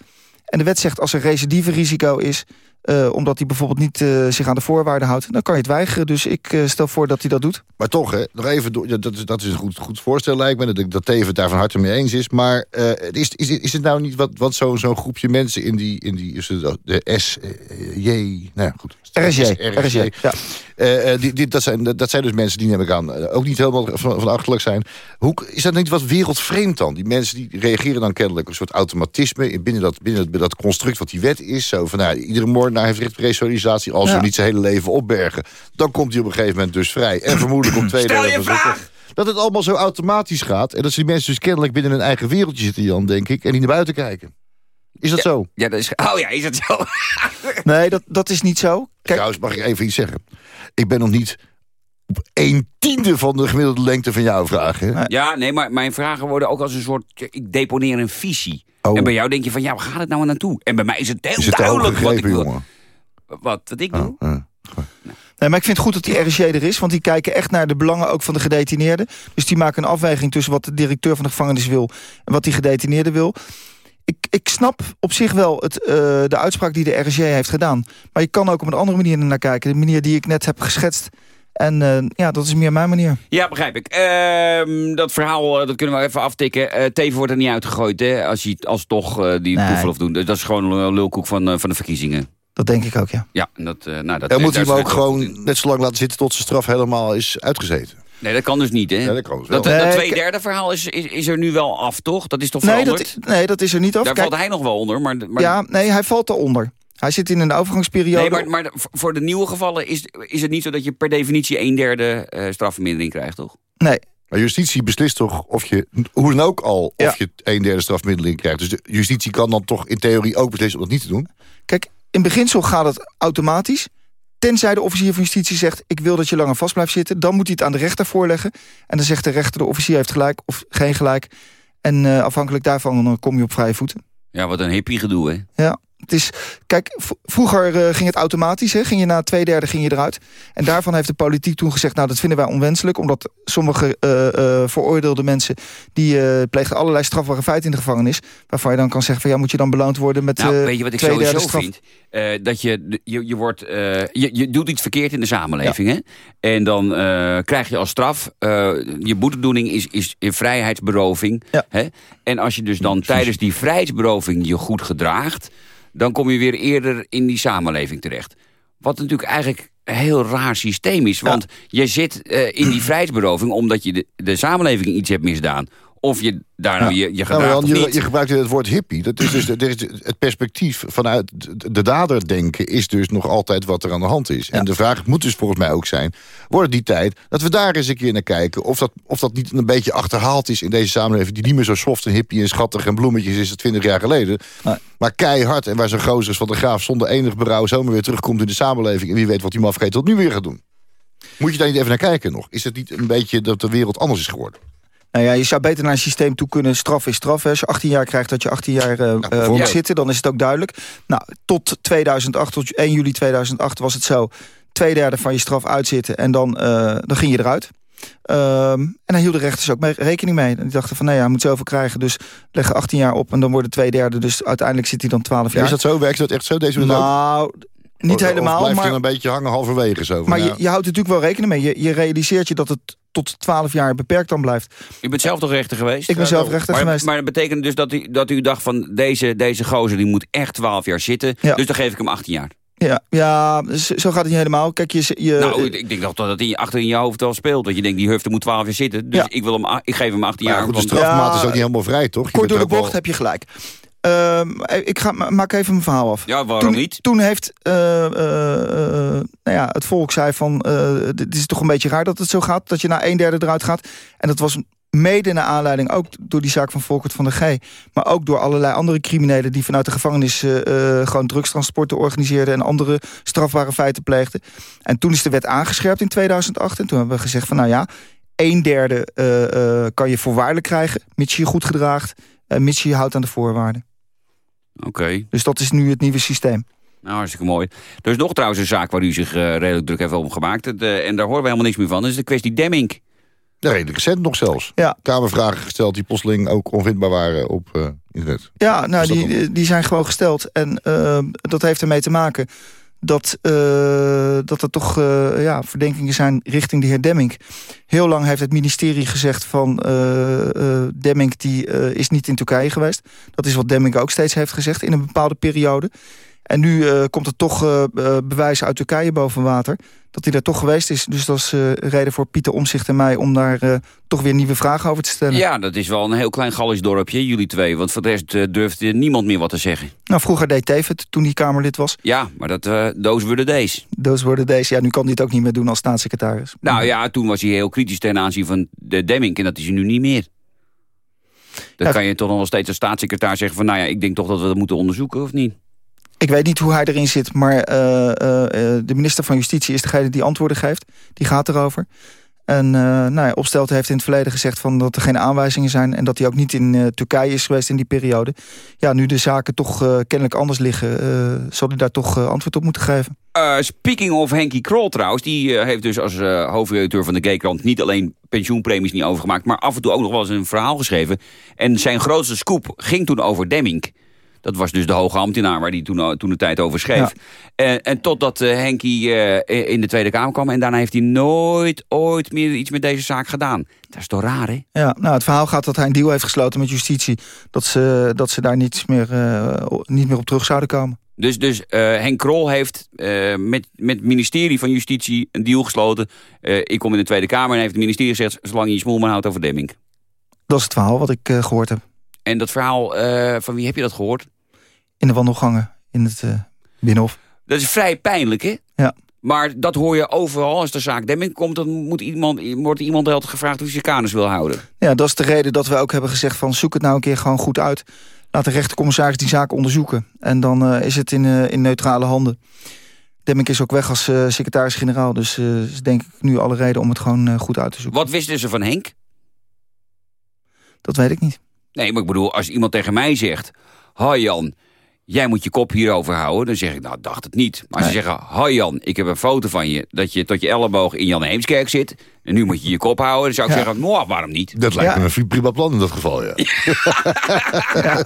En de wet zegt als er recidive-risico is... eh, omdat hij bijvoorbeeld niet eh, zich aan de voorwaarden houdt... dan kan je het weigeren. Dus ik eh, stel voor dat hij dat doet. Maar toch, hè, nog even, door- ja, dat, is, dat is een goed, goed voorstel lijkt me. Dat, dat Teven daar van harte mee eens is. Maar is, is, is het nou niet wat, wat zo'n zo'n groepje mensen in die, in die is het de SJ... Nou ja, goed. RSJ, RSJ. RSJ, ja. Die, die, dat, zijn, dat zijn dus mensen die, neem ik aan, ook niet helemaal van, van achterlijk zijn. Hoe, is dat niet wat wereldvreemd dan? Die mensen die reageren dan kennelijk een soort automatisme... in- binnen dat, binnen dat, dat construct wat die wet is. Zo van, nou, iedere moordenaar heeft resocialisatie... als Ja. we niet zijn hele leven opbergen. Dan komt hij op een gegeven moment dus vrij. En vermoedelijk om twee Stel derde! Dat het allemaal zo automatisch gaat. En dat die mensen dus kennelijk binnen hun eigen wereldje zitten, Jan, denk ik. En niet naar buiten kijken. Is dat zo? Ja, dat is, oh ja, is het zo? Nee, dat, dat is niet zo. Kijk, Trouwens, mag ik even iets zeggen? Ik ben nog niet een tiende van de gemiddelde lengte van jouw vraag. Hè? Ja, nee, maar mijn vragen worden ook als een soort... Ik deponeer een visie. Oh. En bij jou denk je van, ja, waar gaat het nou naartoe? En bij mij is het heel Is het duidelijk wat ik gegrepen, wil. jongen? Wat, wat ik doe? Eh. Nee, maar ik vind het goed dat die RSJ er is. Want die kijken echt naar de belangen ook van de gedetineerden. Dus die maken een afweging tussen wat de directeur van de gevangenis wil... en wat die gedetineerde wil. Ik, ik snap op zich wel het, eh, de uitspraak die de RSJ heeft gedaan. Maar je kan ook op een andere manier naar kijken. De manier die ik net heb geschetst. En eh, ja, dat is meer mijn manier. Ja, begrijp ik. Ehm, dat verhaal, eh, dat kunnen we even aftikken. Eh Teven wordt er niet uitgegooid, hè, als je als toch eh, die Nee. proefverlof doen. Dat is gewoon een lulkoek van, van de verkiezingen. Dat denk ik ook, ja. Ja, en dat, eh, nou, dat, Dan moet hij hem ook gewoon in. net zo lang laten zitten... tot zijn straf helemaal is uitgezeten. Nee, dat kan dus niet, hè? Ja, dat kan dus wel. dat, dat Nee, twee ik- derde verhaal is, is, is er nu wel af, toch? Dat is toch Nee veranderd? dat, nee, dat is er niet af. Daar Kijk, valt hij nog wel onder, maar... maar ja, nee, hij valt eronder. Hij zit in een overgangsperiode. Nee, maar, maar voor de nieuwe gevallen is, is het niet zo dat je per definitie een derde eh, strafvermindering krijgt, toch? Nee, Maar justitie beslist toch of je, hoe dan ook al... Ja. of je een derde strafmiddeling krijgt. Dus de justitie kan dan toch in theorie ook beslissen om dat niet te doen? Kijk, in beginsel gaat het automatisch. Tenzij de officier van justitie zegt... ik wil dat je langer vast blijft zitten. Dan moet hij het aan de rechter voorleggen. En dan zegt de rechter, de officier heeft gelijk of geen gelijk. En eh, afhankelijk daarvan dan kom je op vrije voeten. Ja, wat een hippie gedoe, hè? Ja, het is... Kijk, vroeger eh, ging het automatisch. Hè? Ging je na twee derde ging je eruit. En daarvan heeft de politiek toen gezegd... nou, dat vinden wij onwenselijk. Omdat sommige eh, eh, veroordeelde mensen... die plegen allerlei strafbare feiten in de gevangenis... waarvan je dan kan zeggen... van ja, moet je dan beloond worden met Nou, weet je wat ik sowieso straf? vind? Dat je, je, je, wordt, je, je doet iets verkeerd in de samenleving. Hè? En dan krijg je als straf... je boetedoening is, is in vrijheidsberoving. Ja. Hè? En als je dus dan tijdens die vrijheidsberoving je goed gedraagt... dan kom je weer eerder in die samenleving terecht. Wat natuurlijk eigenlijk een heel raar systeem is. Want je zit eh, in die vrijheidsberoving... omdat je de, de samenleving iets hebt misdaan. Of je daar nou je, je Nou, gedraagt Jan, of je, niet. je gebruikt het woord hippie. Dat is dus, dat is het perspectief vanuit de- de dader denken... is dus nog altijd wat er aan de hand is. En de vraag moet dus volgens mij ook zijn... wordt het die tijd dat we daar eens een keer naar kijken... of dat, of dat niet een beetje achterhaald is in deze samenleving... die niet meer zo soft en hippie en schattig en bloemetjes is... dan 20 jaar geleden. Nee. Maar keihard en waar zo'n gozer van de graaf... zonder enig berouw zomaar weer terugkomt in de samenleving... en wie weet wat die mafkeet tot nu weer gaat doen. Moet je daar niet even naar kijken nog? Is het niet een beetje dat de wereld anders is geworden? Nou ja, je zou beter naar een systeem toe kunnen. Straf is straf. Hè. Als je 18 jaar krijgt dat je 18 jaar eh, eh, moet zitten, dan is het ook duidelijk. Nou, tot 2008, tot 1 juli 2008 was het zo. Twee derde van je straf uitzitten en dan, eh, dan ging je eruit. Ehm, en daar hielden rechters ook mee, rekening mee. En die dachten van, nee, hij moet zoveel krijgen, dus leggen 18 jaar op... en dan worden twee derde, dus uiteindelijk zit hij dan 12 jaar. Is dat zo? Werkt dat echt zo? Deze we dat ook? nou, niet helemaal, Of blijft maar... een beetje hangen halverwege zo? Maar ja. je, je houdt er natuurlijk wel rekening mee. Je, je realiseert je dat het tot 12 jaar beperkt dan blijft. U bent zelf toch rechter geweest? Ik ben zelf rechter maar, geweest. Maar dat betekent dus dat u, dat u dacht van deze, deze gozer die moet echt 12 jaar zitten. Ja. Dus dan geef ik hem 18 jaar. Ja, ja zo gaat het niet helemaal. Kijk, je, je, nou, ik denk toch dat het in, achter in je hoofd al speelt. Dat je denkt, die hufte moet 12 jaar zitten. Dus Ja. ik, wil hem, ik geef hem 18 Maar jaar. goed, de strafmaat Ja, is ook niet helemaal vrij, toch? Je kort door de wel- bocht heb je gelijk. Ehm, ik ga, ma- maak even mijn verhaal af. Ja, waarom toen, niet? Toen heeft eh, eh, eh, nou ja, het volk zei van... dit is toch een beetje raar dat het zo gaat. Dat je na een derde eruit gaat. En dat was mede naar aanleiding, ook door die zaak van Volkert van der G... maar ook door allerlei andere criminelen... die vanuit de gevangenis gewoon drugstransporten organiseerden... en andere strafbare feiten pleegden. En toen is de wet aangescherpt in 2008. En toen hebben we gezegd van nou ja, een derde kan je voorwaardelijk krijgen... mits je je goed gedraagt, mits je je houdt aan de voorwaarden. Oké. Dus dat is nu het nieuwe systeem. Nou, hartstikke mooi. Er is nog trouwens een zaak waar u zich redelijk druk heeft over gemaakt. en daar horen we helemaal niks meer van. Dat is de kwestie Demming. Ja, redelijk recent nog zelfs. Ja. Kamervragen gesteld die plotseling ook onvindbaar waren op uh, internet. Ja, nou, die, die zijn gewoon gesteld. En uh, dat heeft ermee te maken dat, uh, dat er toch ja, verdenkingen zijn richting de heer Demming. Heel lang heeft het ministerie gezegd van Demming die is niet in Turkije geweest. Dat is wat Demming ook steeds heeft gezegd in een bepaalde periode. En nu komt er toch bewijs uit Turkije boven water dat hij daar toch geweest is. Dus dat is uh, reden voor Pieter Omzicht en mij... om daar uh, toch weer nieuwe vragen over te stellen. Ja, dat is wel een heel klein Gallisch dorpje, jullie twee. Want voor de rest uh, durfde niemand meer wat te zeggen. Nou, vroeger deed Tevet toen hij Kamerlid was. Ja, maar dat, those worden deze. Those worden deze. Ja, nu kan hij het ook niet meer doen als staatssecretaris. Nou ja, toen was hij heel kritisch ten aanzien van de Demming. En dat is hij nu niet meer. Dan kan je toch nog steeds als staatssecretaris zeggen van... nou ja, ik denk toch dat we dat moeten onderzoeken, of niet? Ik weet niet hoe hij erin zit, maar uh, uh, de minister van Justitie is degene die antwoorden geeft. Die gaat erover. En uh, nou ja, heeft in het verleden gezegd van dat er geen aanwijzingen zijn... en dat hij ook niet in Turkije is geweest in die periode. Ja, nu de zaken toch kennelijk anders liggen... zal hij daar toch antwoord op moeten geven. speaking of Henky Krol trouwens... die heeft dus als hoofdredacteur van de Gaykrant... niet alleen pensioenpremies niet overgemaakt... maar af en toe ook nog wel eens een verhaal geschreven. En zijn grootste scoop ging toen over Demming... Dat was dus de hoge ambtenaar waar hij toen, eh, toen de tijd over schreef. En, en totdat uh, Henkie in de Tweede Kamer kwam. En daarna heeft hij nooit ooit meer iets met deze zaak gedaan. Dat is toch raar, hè? Ja, nou, het verhaal gaat dat hij een deal heeft gesloten met justitie. Dat ze, dat ze daar niets meer, niet meer op terug zouden komen. Dus, dus Henk Krol heeft met, met het ministerie van Justitie een deal gesloten. ik kom in de Tweede Kamer en heeft het ministerie gezegd... zolang je je smoel maar houdt over Demming. Dat is het verhaal wat ik gehoord heb. En dat verhaal, van wie heb je dat gehoord? in de wandelgangen in het uh, Binnenhof. Dat is vrij pijnlijk, hè? Ja. Maar dat hoor je overal. Als de zaak Demming komt, dan moet iemand, wordt iemand altijd gevraagd hoe ze kanus wil houden. Ja, dat is de reden dat we ook hebben gezegd van zoek het nou een keer gewoon goed uit. Laat de rechtercommissaris die zaak onderzoeken. En dan uh, is het in, uh, in neutrale handen. Demming is ook weg als uh, secretaris-generaal. Dus is denk ik nu alle reden om het gewoon goed uit te zoeken. Wat wisten ze van Henk? Dat weet ik niet. Nee, maar ik bedoel, als iemand tegen mij zegt... Hoi Jan, jij moet je kop hierover houden. Dan zeg ik, nou, dacht het niet. Maar nee. ze zeggen, hoi Jan, ik heb een foto van je... dat je tot je elleboog in Jan Heemskerk zit... en nu moet je je kop houden. Dan zou ik ja. zeggen, nou, waarom niet? Dat lijkt me een prima plan in dat geval, ja. ja.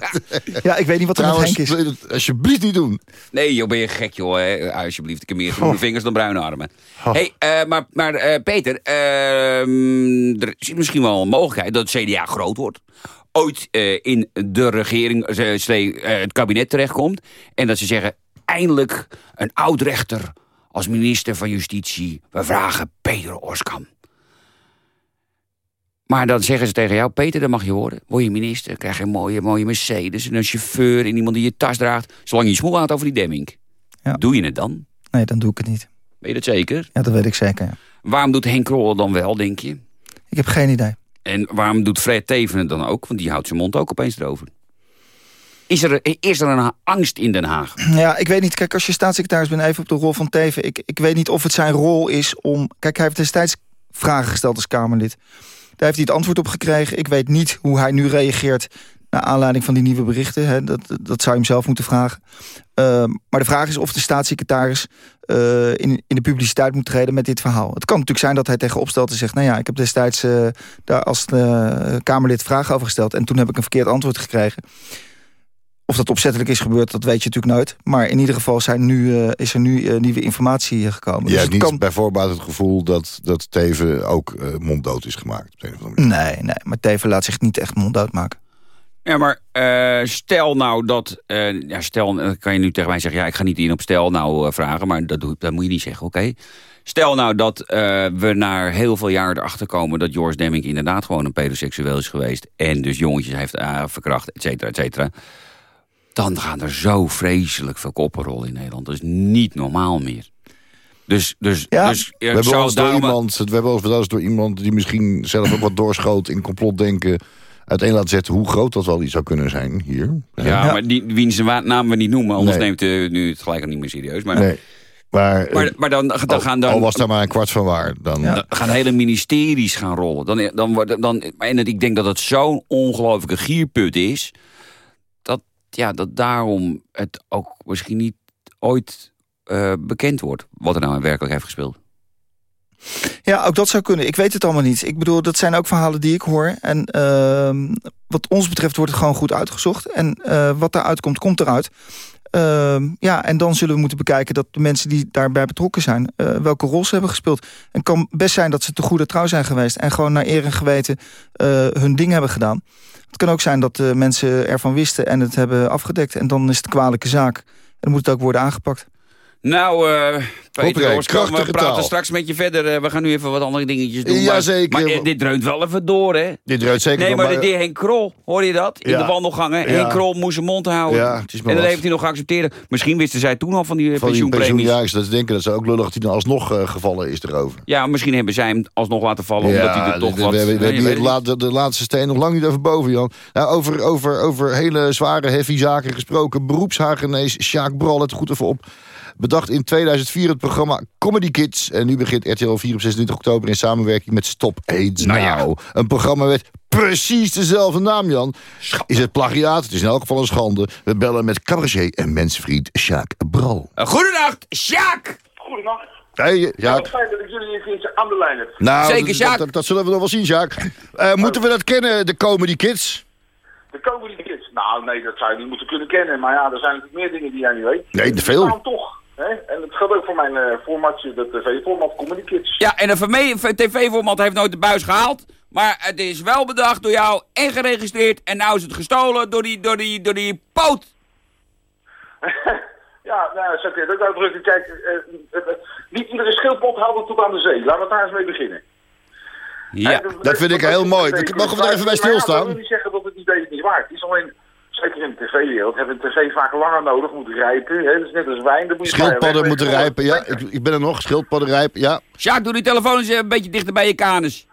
ja. ik weet niet wat er Trouwens, met Henk is. Alsjeblieft niet doen. Nee, joh, ben je gek, joh. Hè? Alsjeblieft, ik heb meer groene oh. vingers dan bruine armen. Oh. hey, uh, maar, maar uh, Peter, uh, er is misschien wel een mogelijkheid... dat het CDA groot wordt ooit uh, in de regering, uh, het kabinet terechtkomt. En dat ze zeggen, eindelijk een oud-rechter als minister van Justitie. We vragen Peter Oskam. Maar dan zeggen ze tegen jou, Peter, dat mag je worden. Word je minister, krijg je een mooie, mooie Mercedes... en een chauffeur en iemand die je tas draagt. Zolang je smoel houdt over die demming. Ja. Doe je het dan? Nee, dan doe ik het niet. Weet je dat zeker? Ja, dat weet ik zeker, ja. Waarom doet Henk Krol dan wel, denk je? Ik heb geen idee. En waarom doet Fred Teven het dan ook? Want die houdt zijn mond ook opeens erover. Is er, is er een angst in Den Haag? Ja, ik weet niet. Kijk, als je staatssecretaris bent, even op de rol van Teven. Ik, ik weet niet of het zijn rol is om... Kijk, hij heeft destijds vragen gesteld als Kamerlid. Daar heeft hij het antwoord op gekregen. Ik weet niet hoe hij nu reageert naar aanleiding van die nieuwe berichten. Hè, dat, dat zou je hem zelf moeten vragen. Uh, maar de vraag is of de staatssecretaris uh, in, in de publiciteit moet treden met dit verhaal. Het kan natuurlijk zijn dat hij tegen opstelt en zegt... nou ja, ik heb destijds uh, daar als Kamerlid vragen over gesteld... en toen heb ik een verkeerd antwoord gekregen. Of dat opzettelijk is gebeurd, dat weet je natuurlijk nooit. Maar in ieder geval zijn nu, is er nu nieuwe informatie gekomen. Je dus hebt niet kan... bij voorbaat het gevoel dat, dat Teven ook monddood is gemaakt? Op een of andere nee, nee, maar Teven laat zich niet echt monddood maken. Ja, maar uh, stel nou dat... Uh, ja, stel, uh, kan je nu tegen mij zeggen... ja, ik ga niet in op stel nou vragen... maar dat, doe, dat moet je niet zeggen, oké? Okay? Stel nou dat we na heel veel jaar erachter komen... dat Joris Demming inderdaad gewoon een pedoseksueel is geweest... en dus jongetjes heeft verkracht, et cetera, et cetera... dan gaan er zo vreselijk veel koppen rollen in Nederland. Dat is niet normaal meer. Dus, dus, Ja. dus We hebben, daarom- iemand, we hebben eens door iemand die misschien zelf ook wat doorschoot in complotdenken... uiteen laten zetten hoe groot dat wel iets zou kunnen zijn hier. Ja, maar die, wiens naam we niet noemen, anders Nee. neemt uh, nu het gelijk niet meer serieus. Maar, Nee. Maar, maar, maar dan, dan al, gaan dan... al was daar maar een kwart van waar. Dan, Dan gaan hele ministeries gaan rollen. Dan, dan, wordt- dan, en ik denk dat het zo'n ongelofelijke gierput is... Dat, ja, dat daarom het ook misschien niet ooit eh, bekend wordt... wat er nou in werkelijk heeft gespeeld. Ja, ook dat zou kunnen. Ik weet het allemaal niet. Ik bedoel, dat zijn ook verhalen die ik hoor. En ehm, wat ons betreft wordt het gewoon goed uitgezocht. En eh, wat daaruit komt, komt eruit. Ehm, ja, en dan zullen we moeten bekijken dat de mensen die daarbij betrokken zijn... eh, welke rol ze hebben gespeeld. En kan best zijn dat ze te goede trouw zijn geweest... en gewoon naar eer en geweten eh, hun ding hebben gedaan. Het kan ook zijn dat de mensen ervan wisten en het hebben afgedekt. En dan is het kwalijke zaak. En dan moet het ook worden aangepakt. Nou, eh Peter we praten taal. straks met je verder. Eh, we gaan nu even wat andere dingetjes doen. Jazeker. Maar, maar eh, dit dreunt wel even door, hè? Dit dreunt zeker Nee, maar, maar- de heer Henk Krol, hoor je dat? In Ja. de wandelgangen. Ja. Henk Krol moest zijn mond houden. Ja, en dat heeft hij nog geaccepteerd. Misschien wisten zij toen al van die van die pensioenpremies. pensioenjaars, dat ze denken dat ze ook lullig dat hij dan alsnog gevallen is erover. Ja, misschien hebben zij hem alsnog laten vallen. omdat hij er toch de- wat... we, we, we Nee, de, la- de, de laatste steen nog lang niet over boven, Jan. Nou, over, over, over hele zware, heavy zaken gesproken. Beroepshagenees Sjaak Bral, het goed even op. Bedacht in 2004 het programma Comedy Kids. En nu begint RTL 4 op 26 oktober in samenwerking met Stop AIDS Nou ja. Now. Een programma met precies dezelfde naam, Jan. Is het plagiaat? Het is in elk geval een schande. We bellen met cabaretier en mensvriend Sjaak Bral. Uh, goedenacht, Sjaak! Goedenacht. Hey, Ja. Sjaak. Het feit dat ik jullie even aan de lijn heb. Nou, Zeker, dat- Sjaak. Dat, dat zullen we nog wel zien, Sjaak. Eh, moeten we dat kennen, de Comedy Kids? De Comedy Kids. Nou, nee, dat zou je niet moeten kunnen kennen. Maar ja, er zijn natuurlijk meer dingen die jij niet weet. Nee, Die veel. toch. Hè? En het geldt ook voor mijn eh formatje, de tv-format Comedy Kids. Ja, en een tv-format heeft nooit de buis gehaald. Maar het is wel bedacht door jou en geregistreerd. En nou is het gestolen door die, door die, door die poot. ja, nou, zo kun je het ook uitdrukken. Kijk, eh, eh, niet iedere schildpot haalt het tot aan de zee. Laten we daar eens mee beginnen. Ja, dat vind ik heel mooi. Dat- mogen we daar even bij stilstaan? Dat wil niet zeggen dat het idee niet waard is alleen, zeker in de tv-wereld, hebben we tv vaak langer nodig, moet rijpen. Hè? Dat is net als wijn. moet Schildpadden moeten rijpen, ja. Ik, ik ben er nog, schildpadden rijpen, ja. Sjaak, doe die telefoon eens een beetje dichter bij je kanus.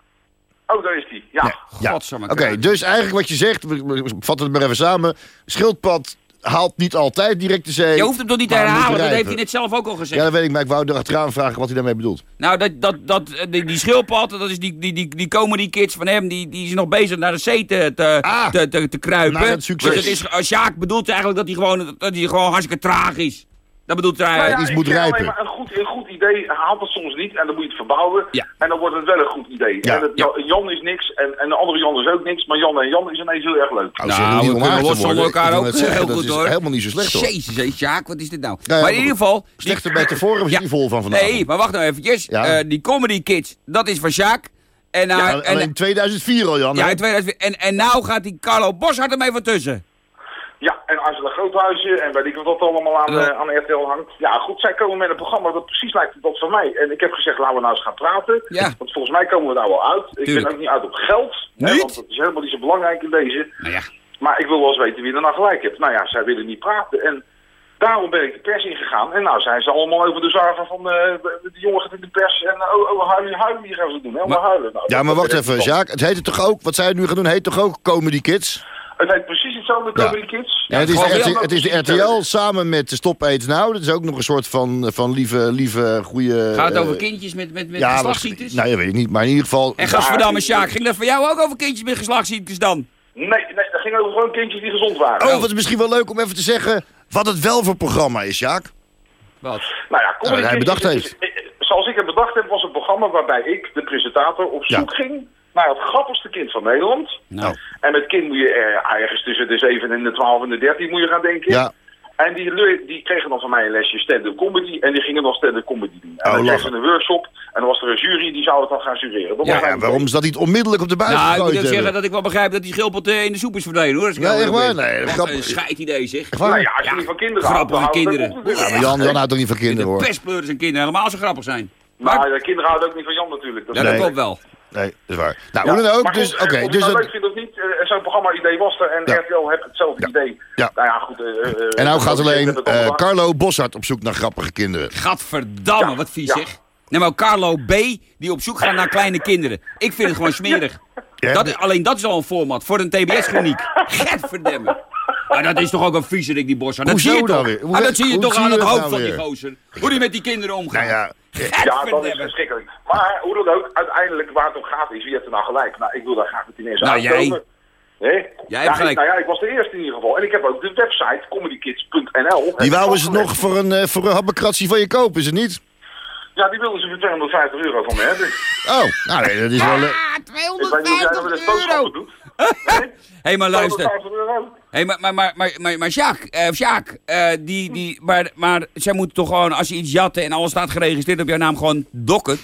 Oh, daar is die. Ja. ja. Godsamme Oké, dus eigenlijk wat je zegt, we, we vatten het maar even samen. Schildpad haalt niet altijd direct de zee. Je hoeft hem toch niet te herhalen, dat heeft hij net zelf ook al gezegd. Ja, dat weet ik, maar ik wou er achteraan vragen wat hij daarmee bedoelt. Nou, dat, dat, dat, eh, die, die schildpad, dat is die, die, die, die comedy kids van hem, die, die is nog bezig naar de zee te, te, Ah, te, te, te kruipen. naar het succes. Dus het is, als Sjaak bedoelt eigenlijk dat hij gewoon, dat hij gewoon hartstikke traag is. Dat bedoelt hij. Nou ja, iets moet rijpen. maar een goed, een goed idee haalt het soms niet en dan moet je het verbouwen. Ja. En dan wordt het wel een goed idee. Ja. En het, Jan is niks en, en de andere Jan is ook niks, maar Jan en Jan is ineens heel erg leuk. Nou, Nou, we kunnen los elkaar ook zeggen, heel dat goed, is hoor. helemaal niet zo slecht, hoor. Jezus, hé, Sjaak, wat is dit nou? Ja, maar in ieder geval... die- Slechte metaforen was je niet vol van vanavond. Nee, maar wacht nou eventjes. Ja. Eh, die comedy kids, dat is van Sjaak. En, nou, Ja, en, alleen 2004 al, Jan. ja, in 2000, en, en nou gaat die Carlo Boshart ermee van tussen. Ja, en Angela Groothuizen en weet ik wat dat allemaal aan, Ja. eh, aan RTL hangt. Ja, goed, zij komen met een programma dat precies lijkt op dat van mij. En ik heb gezegd, laten we nou eens gaan praten. Ja. Want volgens mij komen we daar wel uit. Ik ben ook niet uit op geld. Hè, want dat is helemaal niet zo belangrijk in deze. Nou ja. Maar ik wil wel eens weten wie er nou gelijk heeft. Nou ja, zij willen niet praten. En daarom ben ik de pers ingegaan. En nou zijn ze allemaal over de zarven van... eh die jongen gaat in de pers en uh, oh, oh, huilen, huilen, hier gaan ze doen. Helemaal huilen. Nou, Ja, maar wacht even, Jacques. Het heet het toch ook, wat zij nu gaan doen, heet toch ook Comedy Kids? Het heet precies hetzelfde Ja. Comedy Kids. Ja, het, is de, heel RT het is de RTL samen met de Stop Aids Nou. Dat is ook nog een soort van, van lieve, lieve, goede... Gaat het eh, over kindjes met, met, met ja, geslachtsziektes? Nou, ja, weet ik niet. Maar in ieder geval... En Gasverdamme Sjaak, ging dat voor jou ook over kindjes met geslachtsziektes dan? Nee, nee, dat ging over gewoon kindjes die gezond waren. Oh, wat is misschien wel leuk om even te zeggen... wat het wel voor programma is, Sjaak. Wat? Nou ja, Comedy Nou, hij bedacht is- heeft. is- is- Zoals ik het bedacht heb, was een programma waarbij ik, de presentator, op Ja. zoek ging naar het grappigste kind van Nederland. Nou, En met kind moet je eh, ergens tussen de 7 en de 12 en de 13 moet je gaan denken. Ja. En die, die kregen dan van mij een lesje stand-up comedy en die gingen dan stand-up comedy doen. En Oh, dan kregen ze een workshop en dan was er een jury die zou het dan gaan jureren. Dat Ja, waarom is dat niet onmiddellijk op de buis nou ik moet hebben? zeggen dat ik wel begrijp dat die schildpad in de soep is verdwenen hoor. als ik Ja, nou echt waar? Nee, Wat grappig. een scheididee zeg. Echt waar? Nou ja, als je Ja, niet van kinderen grappige houdt, dan houdt- kinderen. Ja, maar Jan, Jan houdt toch niet van kinderen, De hoor. pestpleuren zijn kinderen helemaal zo grappig zijn. Nou, Maar, de kinderen houden ook niet van Jan natuurlijk. Dat ja, is- dat Nee. klopt wel. Nee, dat is waar. Nou, Ja, hoe dan ook, maar dus... goed, Oké, of je dus nou dat... leuk vindt of niet, eh, en zo'n programma-idee was er. En Ja. RTL heeft hetzelfde idee. Ja. Nou ja, goed. eh, eh, En nou eh, gaat dat alleen eh. Carlo Boshart op zoek naar grappige kinderen. Gadverdamme, wat vies ja. zeg. Nee, maar Carlo B. die op zoek gaat naar kleine kinderen. Ik vind het gewoon smerig. Ja, Dat, alleen dat is al een format voor een TBS-kliniek. Gadverdamme. Maar dat is toch ook een viezerik, die Bossa. Dat Hoezo zie je dan toch? weer? Hoe- Ah, dat zie je hoe toch aan het dat hoofd nou van die gozer. Hoe die met die kinderen omgaat. Nou ja, Ja, dat is verschrikkelijk. Maar hoe dan ook, uiteindelijk waar het om gaat is, wie heeft er nou gelijk? Nou, ik wil daar graag met die mensen Nou, jij. uitkomen. Nee? Jij ja, hebt ik- gelijk. nou ja, ik was de eerste in ieder geval. En ik heb ook de website comedykids.nl. die wouden ze nog voor een, eh, voor een habbekratsie van je kopen, is het niet? Ja, die wilden ze voor 250 euro van me hebben. Oh, nou nee, dat is wel... Ik weet niet of jij dat met een boodschappen doet. Hé, hey, maar luister. 250 euro. Hé, maar, maar, maar, maar, maar, maar Jacques, eh, Jacques eh, die, die, maar, maar zij moeten toch gewoon, als je iets jatten en alles staat geregistreerd op jouw naam, gewoon dokken?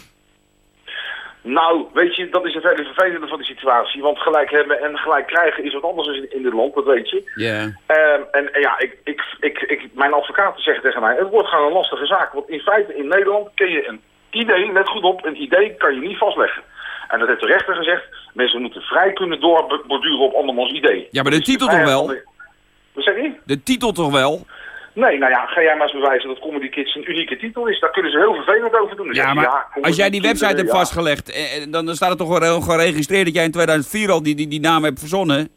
Nou, weet je, dat is het hele vervelende van die situatie. Want gelijk hebben en gelijk krijgen is wat anders in, in dit land, dat weet je. Ja. Ehm, en en ja, ik, ik, ik, ik, mijn advocaten zeggen tegen mij, het wordt gewoon een lastige zaak. Want in feite in Nederland kun je een idee, let goed op, een idee kan je niet vastleggen. En dat heeft de rechter gezegd, mensen moeten vrij kunnen doorborduren op andermans idee. Ja, maar de Dus titel toch wel? de- Wat zeg je? De titel toch wel? Nee, nou ja, ga jij maar eens bewijzen dat Comedy Kids een unieke titel is. Daar kunnen ze heel vervelend over doen. Dan Ja, maar als jij die website Kinderen, hebt ja. vastgelegd, eh, eh, dan, dan staat het toch wel heel geregistreerd dat jij in 2004 al die, die, die naam hebt verzonnen?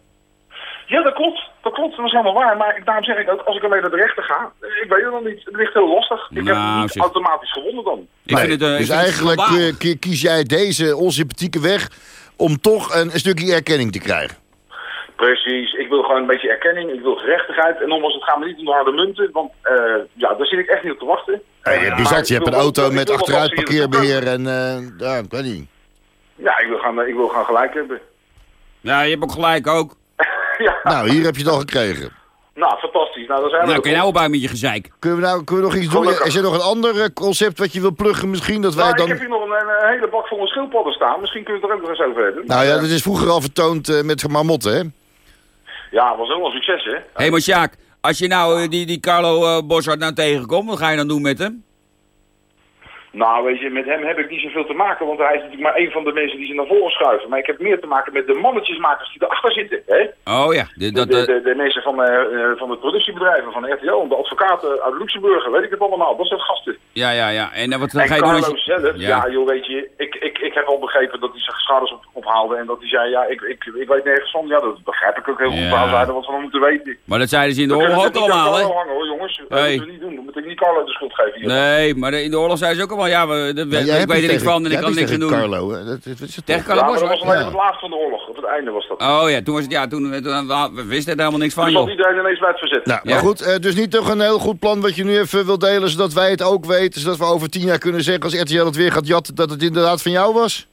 Ja, dat klopt. Dat klopt, dat is helemaal waar. Maar ik- daarom zeg ik ook, als ik alleen naar de rechter ga, eh, ik weet het nog niet. Het ligt heel lastig. Ik heb Nou, niet zeg. automatisch gewonnen dan. Ik vind het, eh, ik dus eigenlijk eh, kies jij deze onsympathieke weg om toch een, een stukje erkenning te krijgen. Precies, ik wil gewoon een beetje erkenning, ik wil gerechtigheid. En nogmaals, het gaat me niet om de harde munten, want eh, ja, daar zit ik echt niet op te wachten. Hey, bizar, je hebt een auto met achteruit parkeerbeheer en... eh ja, ik weet niet. Ja, ik wil, gaan, ik wil gaan gelijk hebben. Ja, je hebt ook gelijk ook. ja, Nou, hier heb je het al gekregen. nou, fantastisch. Nou, dan zijn we Nou, kun je nou opbouwen met je gezeik. Kunnen we, nou, kunnen we nog iets doen? Is er nog een ander eh, concept wat je wil pluggen misschien? Dat wij Nou, dan... ik heb hier nog een, een hele bak vol schildpadden staan. Misschien kun je het er ook nog eens over hebben. Nou ja, dat is vroeger al vertoond eh, met marmotten, hè? Ja, was helemaal een succes, hè? Hé, hey, maar Sjaak, als je nou eh, die, die Carlo Boshart nou tegenkomt, wat ga je dan doen met hem? Nou, weet je, met hem heb ik niet zoveel te maken, want hij is natuurlijk maar één van de mensen die ze naar voren schuiven. Maar ik heb meer te maken met de mannetjesmakers die erachter zitten, hè? Oh ja, de, De, dat, de, eh, de, de mensen van, eh, eh, van de productiebedrijven, van RTL, de advocaten uit Luxemburg, weet ik het allemaal. Dat zijn gasten. ja, ja, ja. En eh, wat En ga je doen Carlo je... zelf, Ja. ja. joh, weet je, ik, ik, ik heb al begrepen dat hij zijn schouders op, ophaalde en dat hij zei, ja, ik, ik, ik weet nergens van. Ja, dat begrijp ik ook heel goed. Ja. Waarom we wat hem moeten weten? Maar dat zeiden ze in de We oorlog ook het allemaal, hè? Carlo hangen, hoor, jongens. Dat moeten we niet doen. Dan moet ik niet Carlo de schuld geven hier. Nee, maar in de oorlog zeiden ze ook allemaal, ja, we, Ja, ik weet er niks van en ik kan niks aan doen. Carlo, hè? Dat, is het Tegen? Carlo Ja, maar dat was alleen Ja. het laatst van de oorlog. Op het einde was dat. Oh ja, toen was het, ja, toen, toen, we wisten er helemaal niks van, dat joh. iedereen ineens werd verzet. Nou, maar Ja. goed, eh, dus niet toch een heel goed plan wat je nu even wil delen... zodat wij het ook weten, zodat we over tien jaar kunnen zeggen... als RTL het weer gaat jatten, dat het inderdaad van jou was?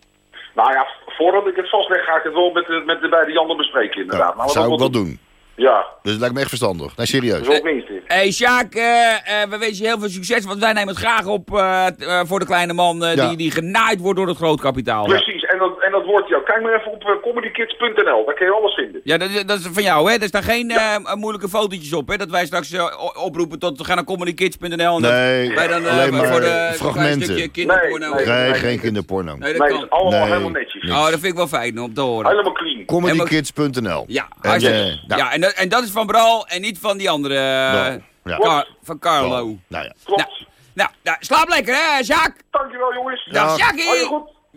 Nou ja, voordat ik het vastleg ga ik het wel met de, met de beide Jannen bespreken inderdaad. Nou, zou ik dat wel doen. Ja, Dus het lijkt me echt verstandig. Nee, serieus. dat is ook minst. Hé, hey, Sjaak, eh, eh, we wensen je heel veel succes, want wij nemen het graag op eh, eh, voor de kleine man eh, die, die genaaid wordt door het grootkapitaal. Precies, en dat, en dat wordt jou. Kijk maar even op eh, comedykids.nl, daar kun je alles vinden. Ja, dat, is- dat is van jou, hè? Er staan geen eh, moeilijke fotootjes op, hè? Dat wij straks eh, oproepen tot, ga naar comedykids.nl. Nee, wij dan, eh, alleen maar voor de, fragmenten. stukje kinderporno. Nee, Nee, nee, geen kinderporno. Nee, dat Nee, kan. het is allemaal Nee. helemaal netjes. Oh, dat vind ik wel fijn om te horen. Helemaal clean. Comedykids.nl. Ja, En, hartstikke. eh, nou, ja en, dat, en dat is van Bral en niet van die andere. eh, ja. Car- van Carlo. Nou ja. Klopt. Nou, nou, nou, slaap lekker, hè, Jacques? Dankjewel jongens. Dag, Ja. Jackie!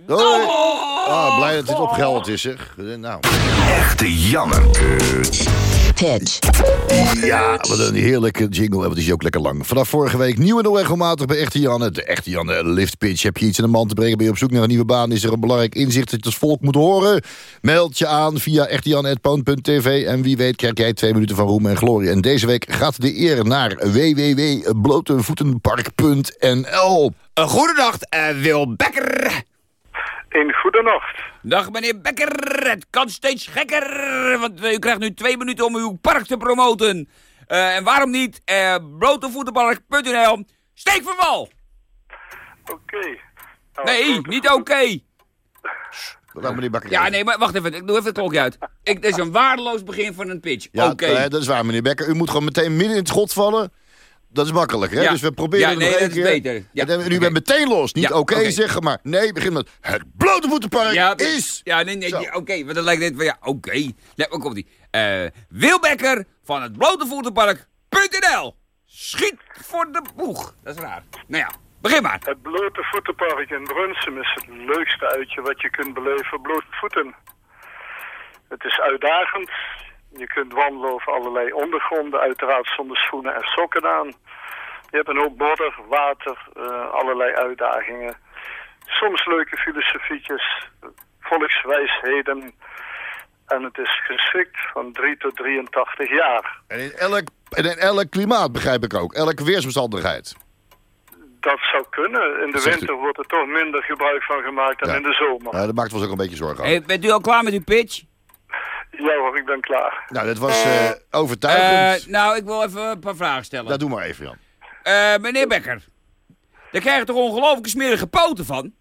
Doei. Oh. Ah, blij dat dit opgehelderd is, zeg. Eh, Nou. Echte Janne. Pitch. Ja, wat een heerlijke jingle. En wat is die ook lekker lang. Vanaf vorige week nieuw en regelmatig bij Echte Janne. De Echte Janne Lift Pitch. Heb je iets in de man te brengen? Ben je op zoek naar een nieuwe baan? Is er een belangrijk inzicht dat je als volk moet horen? Meld je aan via echtejanne.poon.tv. En wie weet krijg jij twee minuten van roem en glorie. En deze week gaat de eer naar www.blotevoetenpark.nl. Een goedendag, uh, Wil Becker. Een goede nacht. Dag meneer Becker, het kan steeds gekker, want eh, u krijgt nu twee minuten om uw park te promoten. Eh, en waarom niet? Uh, blotevoetenpark.nl, steek van wal! Oké. Nee, niet oké. Dag meneer Bakker. Ja, nee, maar wacht even, ik doe even het klokje uit. Ik, dit is een waardeloos begin van een pitch. Ja, Oké. eh, dat is waar, meneer Becker. U moet gewoon meteen midden in het schot vallen. Dat is makkelijk, hè? Ja. Dus we proberen Ja, het nee, nog één dat is keer. beter. Ja, En dan- nu oké. ben meteen los. Niet Ja, oké oké. zeggen, maar nee, begin met het blote voetenpark Ja, is... Ja, nee, nee, oké, want dat lijkt net van, ja, oké. Nee, waar komt die? Eh Wilbecker van het blotevoetenpark.nl. Schiet voor de boeg. Dat is raar. Nou ja, begin maar. Het blote voetenpark in Brunsum is het leukste uitje wat je kunt beleven. Blote voeten. Het is uitdagend. Je kunt wandelen over allerlei ondergronden, uiteraard zonder schoenen en sokken aan. Je hebt een hoop modder, water, eh, allerlei uitdagingen. Soms leuke filosofietjes, volkswijsheden. En het is geschikt van 3 tot 83 jaar. En in elk, en in elk klimaat, begrijp ik ook. Elke weersomstandigheid. Dat zou kunnen. In de Zegt u. winter wordt er toch minder gebruik van gemaakt dan Ja. in de zomer. Nou, dat maakt ons ook een beetje zorgen. over. Hey, bent u al klaar met uw pitch? Ja hoor, ik ben klaar. Nou, dat was eh, overtuigend. Eh, nou, ik wil even een paar vragen stellen. dat doe maar even, Jan. Eh, meneer Becker, daar krijg je toch ongelooflijk smerige poten van?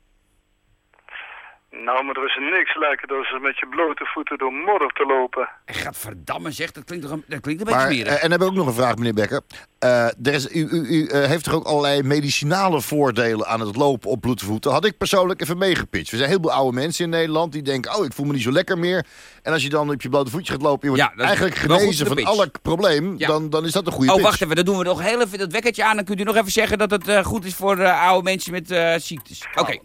Nou, maar er is niks lekker dan met je blote voeten door modder te lopen. Gadverdamme zeg, dat klinkt, toch een, dat klinkt een beetje smerig. eh, en dan heb ik ook nog een vraag, meneer Becker. Eh, er is, u u, u eh, heeft toch ook allerlei medicinale voordelen aan het lopen op bloedvoeten? Had ik persoonlijk even meegepitcht. We zijn heel veel oude mensen in Nederland die denken... oh, ik voel me niet zo lekker meer. En als je dan op je blote voetje gaat lopen... je wordt Ja, eigenlijk genezen van elk probleem... Ja. Dan, dan is dat een goede Oh, pitch. wacht even, dan doen we nog heel even dat wekkertje aan. Dan kunt u nog even zeggen dat het eh, goed is voor eh, oude mensen met eh, ziektes. Oké.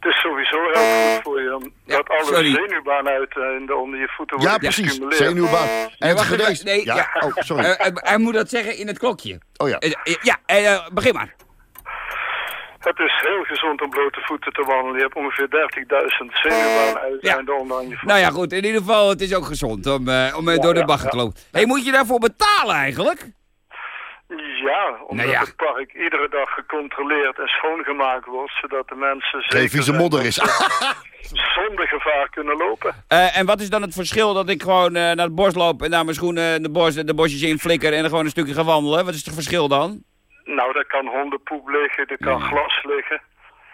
Het is sowieso heel goed voor je Ja, dat alle sorry. zenuwbaan uit eh, in de, onder je voeten Ja, wordt precies. gestimuleerd. Zenuwbaan. En het nee, ja. ja. Oh, sorry. Eh, eh, hij moet dat zeggen in het klokje. oh ja. Eh, eh, ja, eh, begin maar. Het is heel gezond om blote voeten te wandelen. Je hebt ongeveer 30.000 zenuwbaan uit Ja. en de onder aan je voeten. Nou ja, goed. In ieder geval, het is ook gezond om, eh, om eh, door de ja, bagger te ja. lopen. hey, moet je daarvoor betalen eigenlijk? Ja, omdat Nou ja. het park iedere dag gecontroleerd en schoongemaakt wordt, zodat de mensen Geen vieze zijn modder is. zonder gevaar kunnen lopen. Eh, en wat is dan het verschil dat ik gewoon eh, naar het bos loop en daar mijn schoenen de, bos, de bosjes in flikker en er gewoon een stukje ga wandelen? Wat is het verschil dan? Nou, daar kan hondenpoep liggen, er kan glas liggen.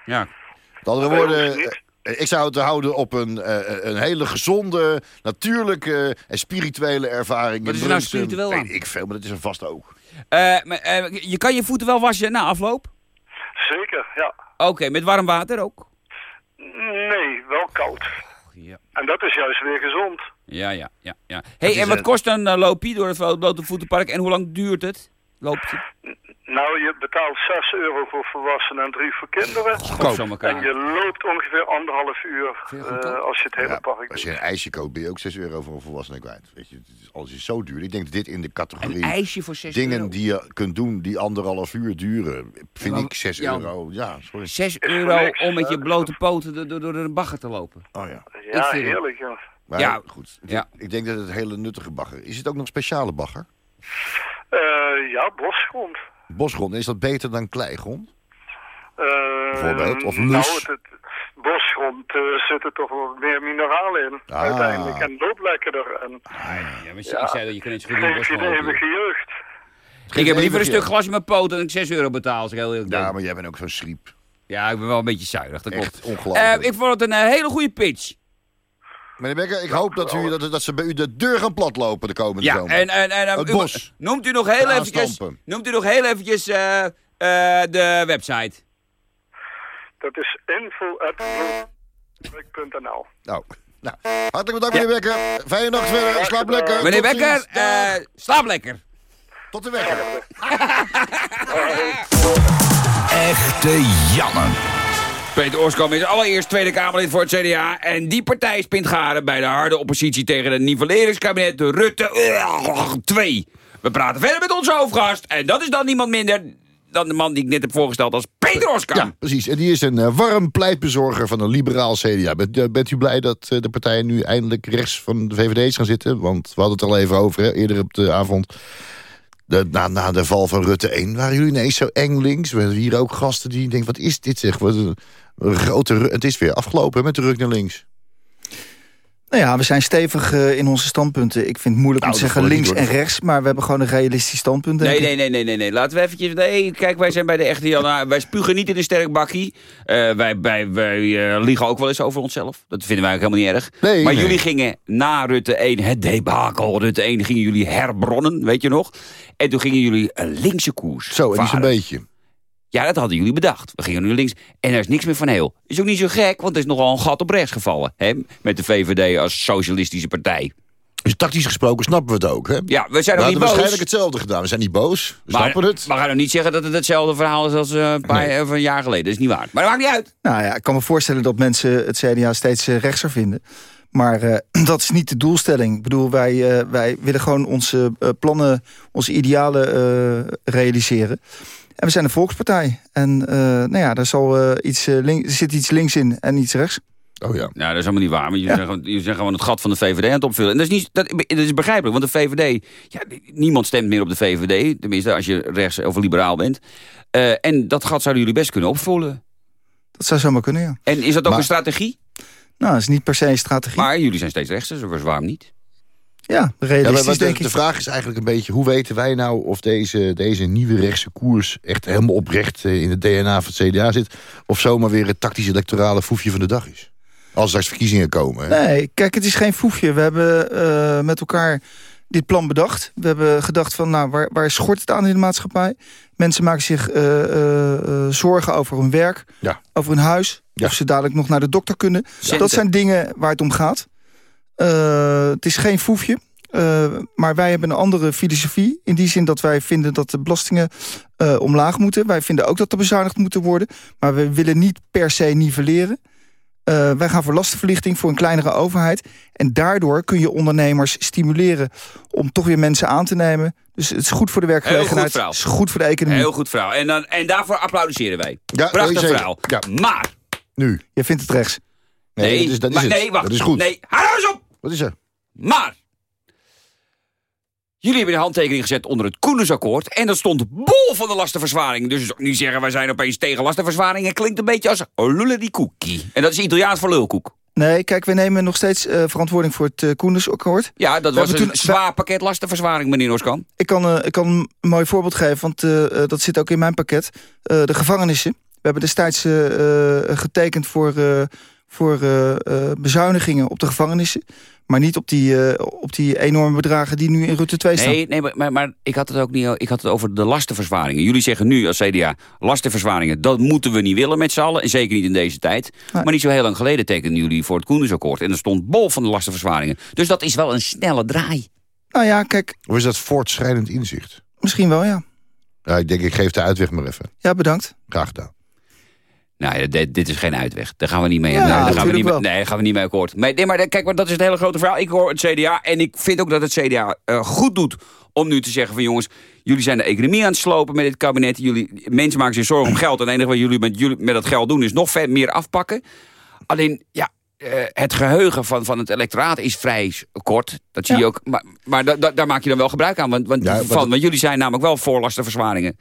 Ja. Met andere woorden, eh, ik zou het houden op een, eh, een hele gezonde, natuurlijke en spirituele ervaring. Wat is er nou spiritueel aan? Weet ik veel, maar dat is er vast ook. Eh, maar, eh, je kan je voeten wel wassen na afloop? Zeker, ja. Oké, met warm water ook? Nee, wel koud. Ja. En dat is juist weer gezond. Ja, ja, ja. ja. hey, en wat kost een uh, loopje door het blote voetenpark en hoe lang duurt het? Loopje? Nou, je betaalt 6 euro voor volwassenen en 3 voor kinderen. Goedkoop. Zo elkaar. En je loopt ongeveer anderhalf uur eh, als je het hele Ja, park als doet. je een ijsje koopt, ben je ook 6 euro voor een volwassene kwijt. Weet je, het is, alles is zo duur. Ik denk dat dit in de categorie Een ijsje voor 6 dingen euro? die je kunt doen die anderhalf uur duren, vind maar- ik 6 Jan. euro. Ja, sorry. 6 voor euro niks, om met je blote poten door, door, door een bagger te lopen. Oh ja. Ik Ja, heerlijk. Ja. Maar Ja. goed. Ja. Ik denk dat het een hele nuttige bagger is. Is het ook nog speciale bagger? Eh, ja, bosgrond. Bosgrond, is dat beter dan kleigrond? Eh, Bijvoorbeeld, of Nou, het, het- bosgrond eh, zit er toch wel meer mineralen in, Ah. uiteindelijk. En loopt lekkerder. En Ja, maar Ja. ik zei dat je kan niet zo goed bos je de eeuwige jeugd. Ik heb liever een stuk glas in mijn poot dan ik 6 euro betaal, als ik heel eerlijk ben. Ja, maar jij bent ook zo'n schriep. Ja, ik ben wel een beetje zuinig, dat Echt klopt. ongelooflijk. Eh, ik vond het een eh, hele goede pitch. Meneer Becker, ik hoop dat, u, dat, dat ze bij u de deur gaan platlopen de komende Ja, zomer. en, en, en Het u- bos. noemt u nog heel Gaan eventjes, stampen. noemt u nog heel eventjes eh, eh, de website. Dat is info.nl. Nou, nou, hartelijk bedankt meneer Becker. Fijne nacht verder. Slaap lekker. Meneer Tot Becker, ziens. Dag. eh, slaap lekker. Tot de wekker. Echte jammer. Peter Oskam is allereerst Tweede Kamerlid voor het CDA. En die partij spint garen bij de harde oppositie tegen het nivelleringskabinet Rutte 2. We praten verder met onze hoofdgast. En dat is dan niemand minder dan de man die ik net heb voorgesteld als Peter Oskam. Ja, precies. En die is een eh, warm pleitbezorger van een liberaal CDA. Bent, eh, bent u blij dat eh, de partijen nu eindelijk rechts van de VVD gaan zitten? Want we hadden het al even over, eerder op de avond. Na, na de val van Rutte 1 waren jullie ineens zo eng links. We hebben hier ook gasten die denken, wat is dit zeg? Wat een, grote Het is weer afgelopen met de ruk naar links. Nou ja, we zijn stevig eh, in onze standpunten. Ik vind het moeilijk Nou, om te dat zeggen links en rechts... maar we hebben gewoon een realistisch standpunt, Nee, nee, nee, nee, nee, nee. Laten we eventjes... Nee, kijk, wij zijn bij de echte Jan. Wij spugen niet in een sterk bakkie. Eh, wij wij, wij eh, liegen ook wel eens over onszelf. Dat vinden wij ook helemaal niet erg. Nee, maar nee. jullie gingen na Rutte 1, het debakel Rutte 1, gingen jullie herbronnen, weet je nog? En toen gingen jullie een linkse koers Zo, en zo'n varen. beetje. Ja, dat hadden jullie bedacht. We gingen nu links en er is niks meer van heel. Is ook niet zo gek, want er is nogal een gat op rechts gevallen. Hè? Met de VVD als socialistische partij. Dus tactisch gesproken snappen we het ook, hè? Ja, we zijn we nog niet boos. waarschijnlijk hetzelfde gedaan. We zijn niet boos. We Maar, snappen het. maar ga nou niet zeggen dat het hetzelfde verhaal is als eh, een paar Nee. een jaar geleden. Dat is niet waar. Maar dat maakt niet uit. Nou ja, ik kan me voorstellen dat mensen het CDA steeds eh, rechtser vinden. Maar eh, dat is niet de doelstelling. Ik bedoel, wij, eh, wij willen gewoon onze eh, plannen, onze idealen eh, realiseren. En we zijn een volkspartij. En eh, nou ja, daar zal, eh, iets, eh, link- zit iets links in en iets rechts. Oh ja. Nou, dat is helemaal niet waar. Maar jullie, zijn, gewoon, jullie zijn gewoon het gat van de VVD aan het opvullen. En dat is, niet, dat, dat is begrijpelijk, want de VVD... Ja, niemand stemt meer op de VVD. Tenminste, als je rechts of liberaal bent. Eh, en dat gat zouden jullie best kunnen opvullen. Dat zou zomaar kunnen, ja. En is dat ook Maar- een strategie? Nou, dat is niet per se een strategie. Maar jullie zijn steeds rechts, dus waarom niet? Ja, realistisch de, denk de ik. vraag is eigenlijk een beetje... hoe weten wij nou of deze, deze nieuwe rechtse koers... echt helemaal oprecht eh, in het DNA van het CDA zit... of zomaar weer het tactisch electorale foefje van de dag is? Als er straks verkiezingen komen. Hè? Nee, kijk, het is geen foefje. We hebben eh, met elkaar dit plan bedacht. We hebben gedacht van, nou, waar, waar schort het aan in de maatschappij? Mensen maken zich eh, zorgen over hun werk, Ja. over hun huis. Ja. Of ze dadelijk nog naar de dokter kunnen. Dat zijn dingen waar het om gaat. Eh, het is geen foefje. Eh, maar wij hebben een andere filosofie. In die zin dat wij vinden dat de belastingen eh, omlaag moeten. Wij vinden ook dat er bezuinigd moeten worden. Maar we willen niet per se nivelleren. Eh, wij gaan voor lastenverlichting, voor een kleinere overheid. En daardoor kun je ondernemers stimuleren om toch weer mensen aan te nemen. Dus het is goed voor de werkgelegenheid. Heel goed verhaal. Het is goed voor de economie. Heel goed verhaal. En, dan, en daarvoor applaudisseren wij. Ja, Prachtig verhaal. Ja. Maar, Nu. Je vindt het rechts. Nee, dat is, dat is maar, het. nee, wacht. Dat is goed. Nee, hou nou eens op! Wat is er? Maar, jullie hebben de handtekening gezet onder het Koenensakkoord... en dat stond bol van de lastenverzwaring. Dus ook niet zeggen, wij zijn opeens tegen lastenverzwaring... Het klinkt een beetje als lullerikoekie. En dat is Italiaans voor lulkoek. Nee, kijk, we nemen nog steeds eh, verantwoording voor het uh, Koendersakkoord. Ja, dat We was een toen- zwaar pakket lastenverzwaring, meneer Norskan. Ik kan, eh, ik kan een mooi voorbeeld geven, want dat zit ook in mijn pakket. Eh, de gevangenissen. We hebben destijds getekend voor, eh, voor eh, eh, bezuinigingen op de gevangenissen. Maar niet op die, eh, op die enorme bedragen die nu in Rutte 2 staan. Nee, nee maar, maar, maar ik had het ook niet. Ik had het over de lastenverzwaringen. Jullie zeggen nu als CDA lastenverzwaringen. Dat moeten we niet willen met z'n allen. En zeker niet in deze tijd. Nee. Maar niet zo heel lang geleden tekenden jullie voor het Koendersakkoord. En er stond bol van de lastenverzwaringen. Dus dat is wel een snelle draai. Nou ja, kijk, Of is dat voortschrijdend inzicht? misschien wel, ja. Ja, ik denk, ik geef de uitweg maar even. Ja, bedankt. Graag gedaan. Nou ja, dit, dit is geen uitweg. Daar gaan we niet mee. Ja, nee, daar gaan we niet, mee- nee, gaan we niet mee akkoord. Nee, nee, maar kijk, maar dat is het hele grote verhaal. Ik hoor het CDA en ik vind ook dat het CDA eh, goed doet om nu te zeggen van jongens, jullie zijn de economie aan het slopen met dit kabinet. Jullie, mensen maken zich zorgen om geld. En het enige wat jullie met, jullie met dat geld doen is nog ver meer afpakken. Alleen, ja, eh, het geheugen van, van het electoraat is vrij kort. Dat zie je ook. Maar, maar da- da- daar maak je dan wel gebruik aan. Want, want, Ja, van, het- want jullie zijn namelijk wel voor lastenverzwaringen.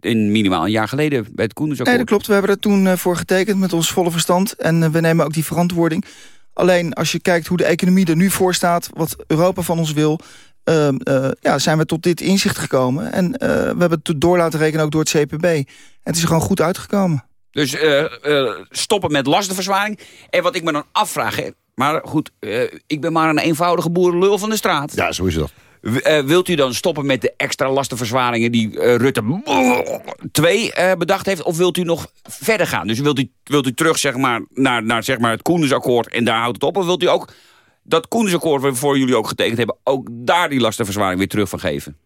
In minimaal een jaar geleden bij het Koendersakkoord. Nee, dat klopt. We hebben er toen eh, voor getekend met ons volle verstand. En eh, we nemen ook die verantwoording. Alleen als je kijkt hoe de economie er nu voor staat... wat Europa van ons wil... ehm, eh, ja, zijn we tot dit inzicht gekomen. En eh, we hebben het door laten rekenen ook door het CPB. En het is er gewoon goed uitgekomen. Dus eh, eh, stoppen met lastenverzwaring. En wat ik me dan afvraag... Hè, maar goed, eh, ik ben maar een eenvoudige boerenlul van de straat. Ja, zo is dat. Eh, wilt u dan stoppen met de extra lastenverzwaringen... die Rutte 2 bedacht heeft? Of wilt u nog verder gaan? Dus wilt u, wilt u terug zeg maar, naar, naar zeg maar, het Koendersakkoord... en daar houdt het op? Of wilt u ook dat Koendersakkoord... waarvoor jullie ook getekend hebben... ook daar die lastenverzwaring weer terug van geven?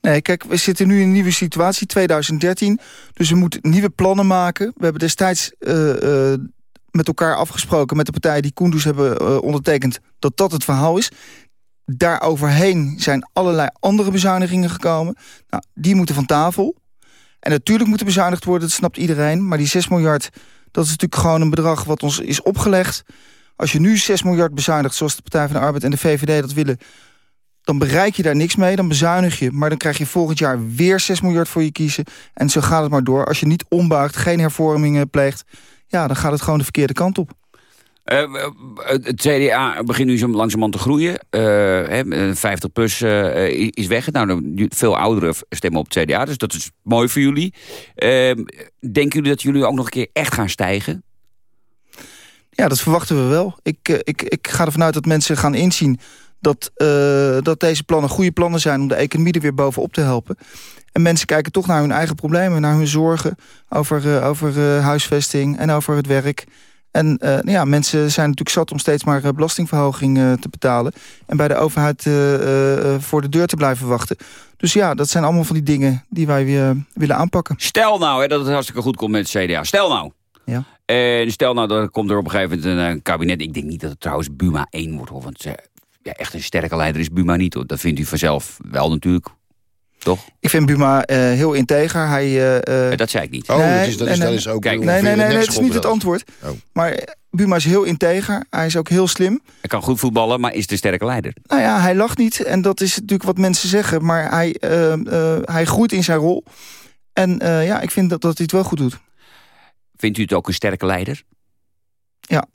Nee, kijk, we zitten nu in een nieuwe situatie, 2013. Dus we moeten nieuwe plannen maken. We hebben destijds eh, eh, met elkaar afgesproken... met de partijen die Koenders hebben eh, ondertekend... dat dat het verhaal is. Daaroverheen zijn allerlei andere bezuinigingen gekomen. Nou, die moeten van tafel. En natuurlijk moet er bezuinigd worden, dat snapt iedereen. Maar die 6 miljard, dat is natuurlijk gewoon een bedrag... wat ons is opgelegd. Als je nu 6 miljard bezuinigt, zoals de Partij van de Arbeid en de VVD dat willen dan bereik je daar niks mee, dan bezuinig je. Maar dan krijg je volgend jaar weer 6 miljard voor je kiezen. En zo gaat het maar door. Als je niet ombuigt, geen hervormingen pleegt... ja, dan gaat het gewoon de verkeerde kant op. Eh, eh, het CDA begint nu zo langzamerhand te groeien. Eh, hè, 50 plus eh, is weg. Nou, veel ouderen stemmen op het CDA, dus dat is mooi voor jullie. Eh, denken jullie dat jullie ook nog een keer echt gaan stijgen? Ja, dat verwachten we wel. Ik, eh, ik, ik ga ervan uit dat mensen gaan inzien dat, eh, dat deze plannen goede plannen zijn... om de economie er weer bovenop te helpen. En mensen kijken toch naar hun eigen problemen, naar hun zorgen... over, eh, over eh, huisvesting en over het werk. En nou ja, mensen zijn natuurlijk zat om steeds maar belastingverhoging te betalen... en bij de overheid voor de deur te blijven wachten. Dus ja, dat zijn allemaal van die dingen die wij weer willen aanpakken. Stel nou hè, dat het hartstikke goed komt met het CDA. Stel nou. Ja. En stel nou, dat komt er op een gegeven moment een, kabinet. Ik denk niet dat het trouwens Buma 1 wordt. Hoor, want eh, ja, echt een sterke leider is Buma niet. Hoor. Dat vindt u vanzelf wel natuurlijk. Toch? Ik vind Buma eh, heel integer. Hij, eh, eh, dat zei ik niet. Oh, Nee, dat is, dat is, dat is ook... Kijk, Nee, nee, nee, nee, het is niet het antwoord. Oh. Maar Buma is heel integer. Hij is ook heel slim. Hij kan goed voetballen, maar is de sterke leider. Nou ja, hij lacht niet. En dat is natuurlijk wat mensen zeggen. Maar hij, hij groeit in zijn rol. En eh, ja, ik vind dat, dat hij het wel goed doet. Vindt u het ook een sterke leider? Ja.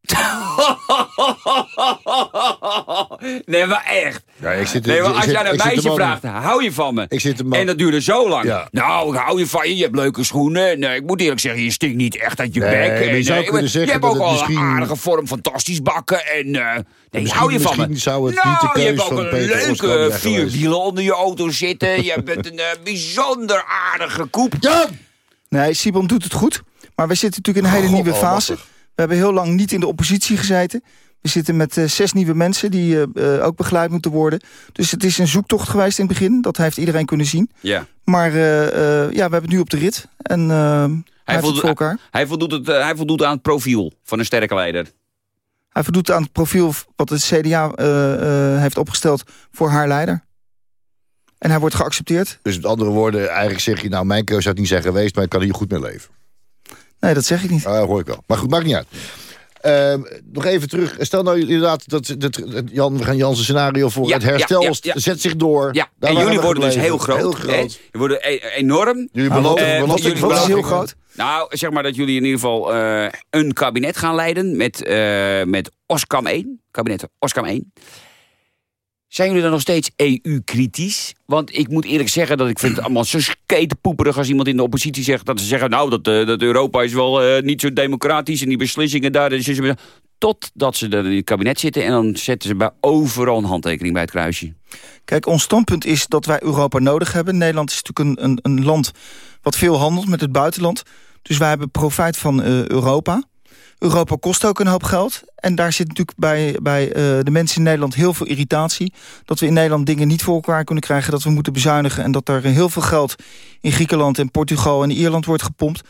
nee, maar echt. Ja, ik zit, Nee, maar als jij een meisje vraagt, hou je van me? Ik zit En dat duurde zo lang. Ja. Nou, ik hou je van je, je hebt leuke schoenen. Nee, ik moet eerlijk zeggen, je stinkt niet echt uit je Nee, bek. je zou eh, kunnen je zeggen hebt dat ook het wel misschien- een aardige vorm, fantastisch bakken. En eh, nee, Misschien- hou je van me. misschien zou het nou, niet de je keus hebt ook een Peter leuke vier wielen onder je auto zitten. je bent een eh, bijzonder aardige koep. Ja! Nee, Sibon doet het goed. Maar we zitten natuurlijk in een hele nieuwe fase. almachtig. We hebben heel lang niet in de oppositie gezeten. We zitten met eh, zes nieuwe mensen die eh, eh, ook begeleid moeten worden. Dus het is een zoektocht geweest in het begin. Dat heeft iedereen kunnen zien. Ja. Maar eh, eh, ja, we hebben het nu op de rit. En hij, voldoet- voor elkaar. Hij voldoet, het, hij voldoet aan het profiel van een sterke leider. Hij voldoet aan het profiel wat het CDA eh, eh, heeft opgesteld voor haar leider. En hij wordt geaccepteerd. Dus met andere woorden, eigenlijk zeg je... nou, mijn keuze zou het niet zijn geweest... maar ik kan hier goed mee leven. Nee, dat zeg ik niet. Ah, dat hoor ik wel. Maar goed, maakt niet uit. Ehm, nog even terug. Stel nou inderdaad dat, dat, dat Jan, we gaan Jan's scenario voor Ja, het herstel ja, ja, ja. zet zich door. Ja, Daar en jullie worden dus heel groot. Heel groot. Je worden e- enorm. Jullie Nou, beloven belasting- jullie is heel groot? Nou, zeg maar dat jullie in ieder geval eh, een kabinet gaan leiden met, eh met Oskam 1. Kabinet Oskam 1. Zijn jullie dan nog steeds EU-kritisch? Want ik moet eerlijk zeggen dat ik vind het allemaal zo skatepoeperig... als iemand in de oppositie zegt dat ze zeggen... nou, dat, eh, dat Europa is wel eh, niet zo democratisch... en die beslissingen daar... Dus totdat ze in het kabinet zitten... en dan zetten ze bij overal een handtekening bij het kruisje. Kijk, ons standpunt is dat wij Europa nodig hebben. Nederland is natuurlijk een, een, een land wat veel handelt met het buitenland. Dus wij hebben profijt van eh, Europa. Europa kost ook een hoop geld. En daar zit natuurlijk bij, bij eh, de mensen in Nederland heel veel irritatie. Dat we in Nederland dingen niet voor elkaar kunnen krijgen. Dat we moeten bezuinigen. En dat er heel veel geld in Griekenland en Portugal en Ierland wordt gepompt.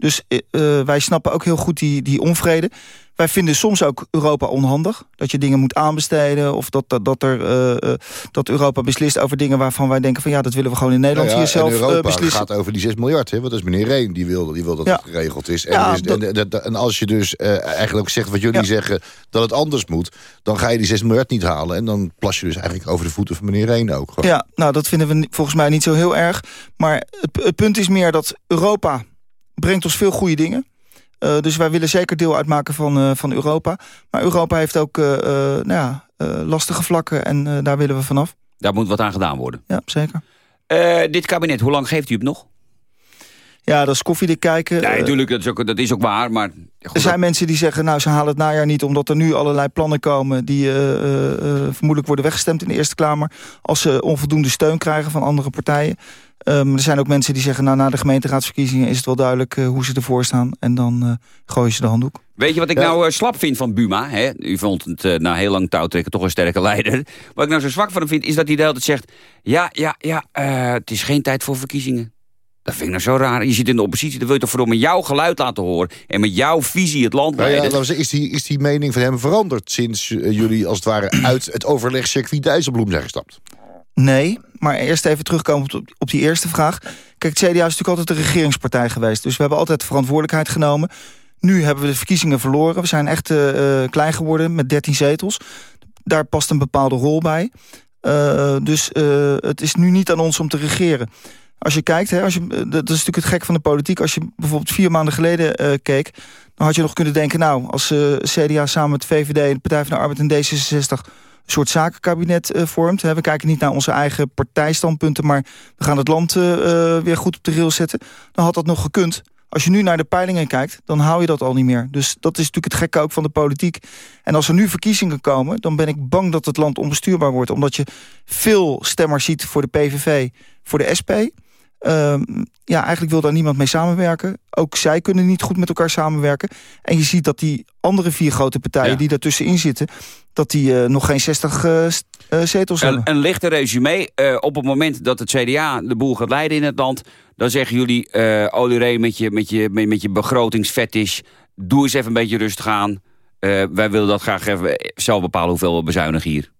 Dus eh, eh, wij snappen ook heel goed die, die onvrede. Wij vinden soms ook Europa onhandig. Dat je dingen moet aanbesteden. Of dat, dat, dat, er, eh, dat Europa beslist over dingen waarvan wij denken... van ja, dat willen we gewoon in Nederland Nou ja, hier zelf Europa beslissen. gaat over die 6 miljard, hè? Want dat is meneer Reen, die wil, die wil dat Ja. het geregeld is. En, Ja, dus- dat- en, dat- en als je dus eigenlijk ook zegt wat jullie zeggen... dat het anders moet, dan ga je die 6 miljard niet halen. En dan plas je dus eigenlijk over de voeten van meneer Reen ook. Gewoon. Ja, nou dat vinden we volgens mij niet zo heel erg. Maar het, het punt is meer dat Europa brengt ons veel goede dingen. Eh, dus wij willen zeker deel uitmaken van, eh, van Europa. Maar Europa heeft ook eh, nou ja, lastige vlakken en daar willen we vanaf. Daar moet wat aan gedaan worden. Ja, zeker. Dit kabinet, hoe lang geeft u het nog? Ja, dat is koffiedik kijken. Ja, natuurlijk, dat is ook, dat is ook waar, maar... goed, er zijn mensen die zeggen, nou, ze halen het najaar niet... omdat er nu allerlei plannen komen... die vermoedelijk worden weggestemd in de Eerste Kamer... als ze onvoldoende steun krijgen van andere partijen. Ehm, er zijn ook mensen die zeggen... nou, na de gemeenteraadsverkiezingen is het wel duidelijk eh, hoe ze ervoor staan... en dan eh, gooien ze de handdoek. Weet je wat ik Ja. nou eh, slap vind van Buma? Hè? U vond het eh, na heel lang touwtrekken toch een sterke leider. Wat ik nou zo zwak van hem vind, is dat hij de hele tijd zegt... ja, ja, ja, eh, het is geen tijd voor verkiezingen. Dat vind ik nou zo raar. Je zit in de oppositie, dan wil je toch vooral met jouw geluid laten horen... en met jouw visie het land Nou ja, zeggen, is, die, is die mening van hem veranderd... sinds jullie als het ware uit het overlegcircuit Dijsselbloem zijn gestapt? Nee, maar eerst even terugkomen op, op die eerste vraag. Kijk, het CDA is natuurlijk altijd een regeringspartij geweest. Dus we hebben altijd verantwoordelijkheid genomen. Nu hebben we de verkiezingen verloren. We zijn echt eh, eh, klein geworden met 13 zetels. Daar past een bepaalde rol bij. Eh, dus het is nu niet aan ons om te regeren. Als je kijkt, hè, als je, dat is natuurlijk het gek van de politiek. Als je bijvoorbeeld vier maanden geleden keek... dan had je nog kunnen denken... nou, als CDA samen met VVD, de Partij van de Arbeid en D66... soort zakenkabinet uh, vormt. We kijken niet naar onze eigen partijstandpunten... maar we gaan het land weer goed op de rail zetten. Dan had dat nog gekund. Als je nu naar de peilingen kijkt, dan hou je dat al niet meer. Dus dat is natuurlijk het gekke ook van de politiek. En als er nu verkiezingen komen, dan ben ik bang dat het land onbestuurbaar wordt. Omdat je veel stemmers ziet voor de PVV, voor de SP. Uh, ja, eigenlijk wil daar niemand mee samenwerken. Ook zij kunnen niet goed met elkaar samenwerken. En je ziet dat die andere vier grote partijen ja. die daartussenin zitten... dat die uh, nog geen 60 uh, zetels een, hebben. Een lichte resume. Op het moment dat het CDA de boel gaat leiden in het land... dan zeggen jullie, uh, Oliré, met je, met je, met, met je begrotingsfetish... doe eens even een beetje rustig aan. wij willen dat graag even zelf bepalen hoeveel we bezuinigen hier.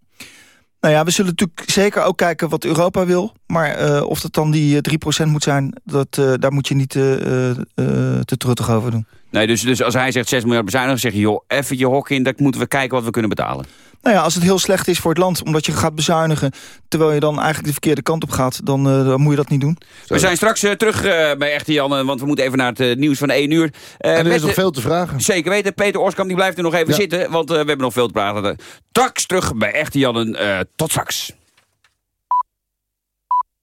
Nou ja, we zullen natuurlijk zeker ook kijken wat Europa wil. Maar uh, of dat dan die 3% moet zijn, dat, uh, daar moet je niet te truttig over doen. Nee, dus, dus als hij zegt 6 miljard bezuinigen, zeg je... joh, even je hok in, dat moeten we kijken wat we kunnen betalen. Nou ja, als het heel slecht is voor het land, omdat je gaat bezuinigen... terwijl je dan eigenlijk de verkeerde kant op gaat, dan, dan moet je dat niet doen. We zijn straks terug bij Echte Jan, want we moeten even naar het nieuws van 1 uur. en er is nog veel te vragen. Zeker weten, Peter Orskamp die blijft er nog even ja. zitten, want we hebben nog veel te praten. Straks terug bij Echte Jan, tot straks.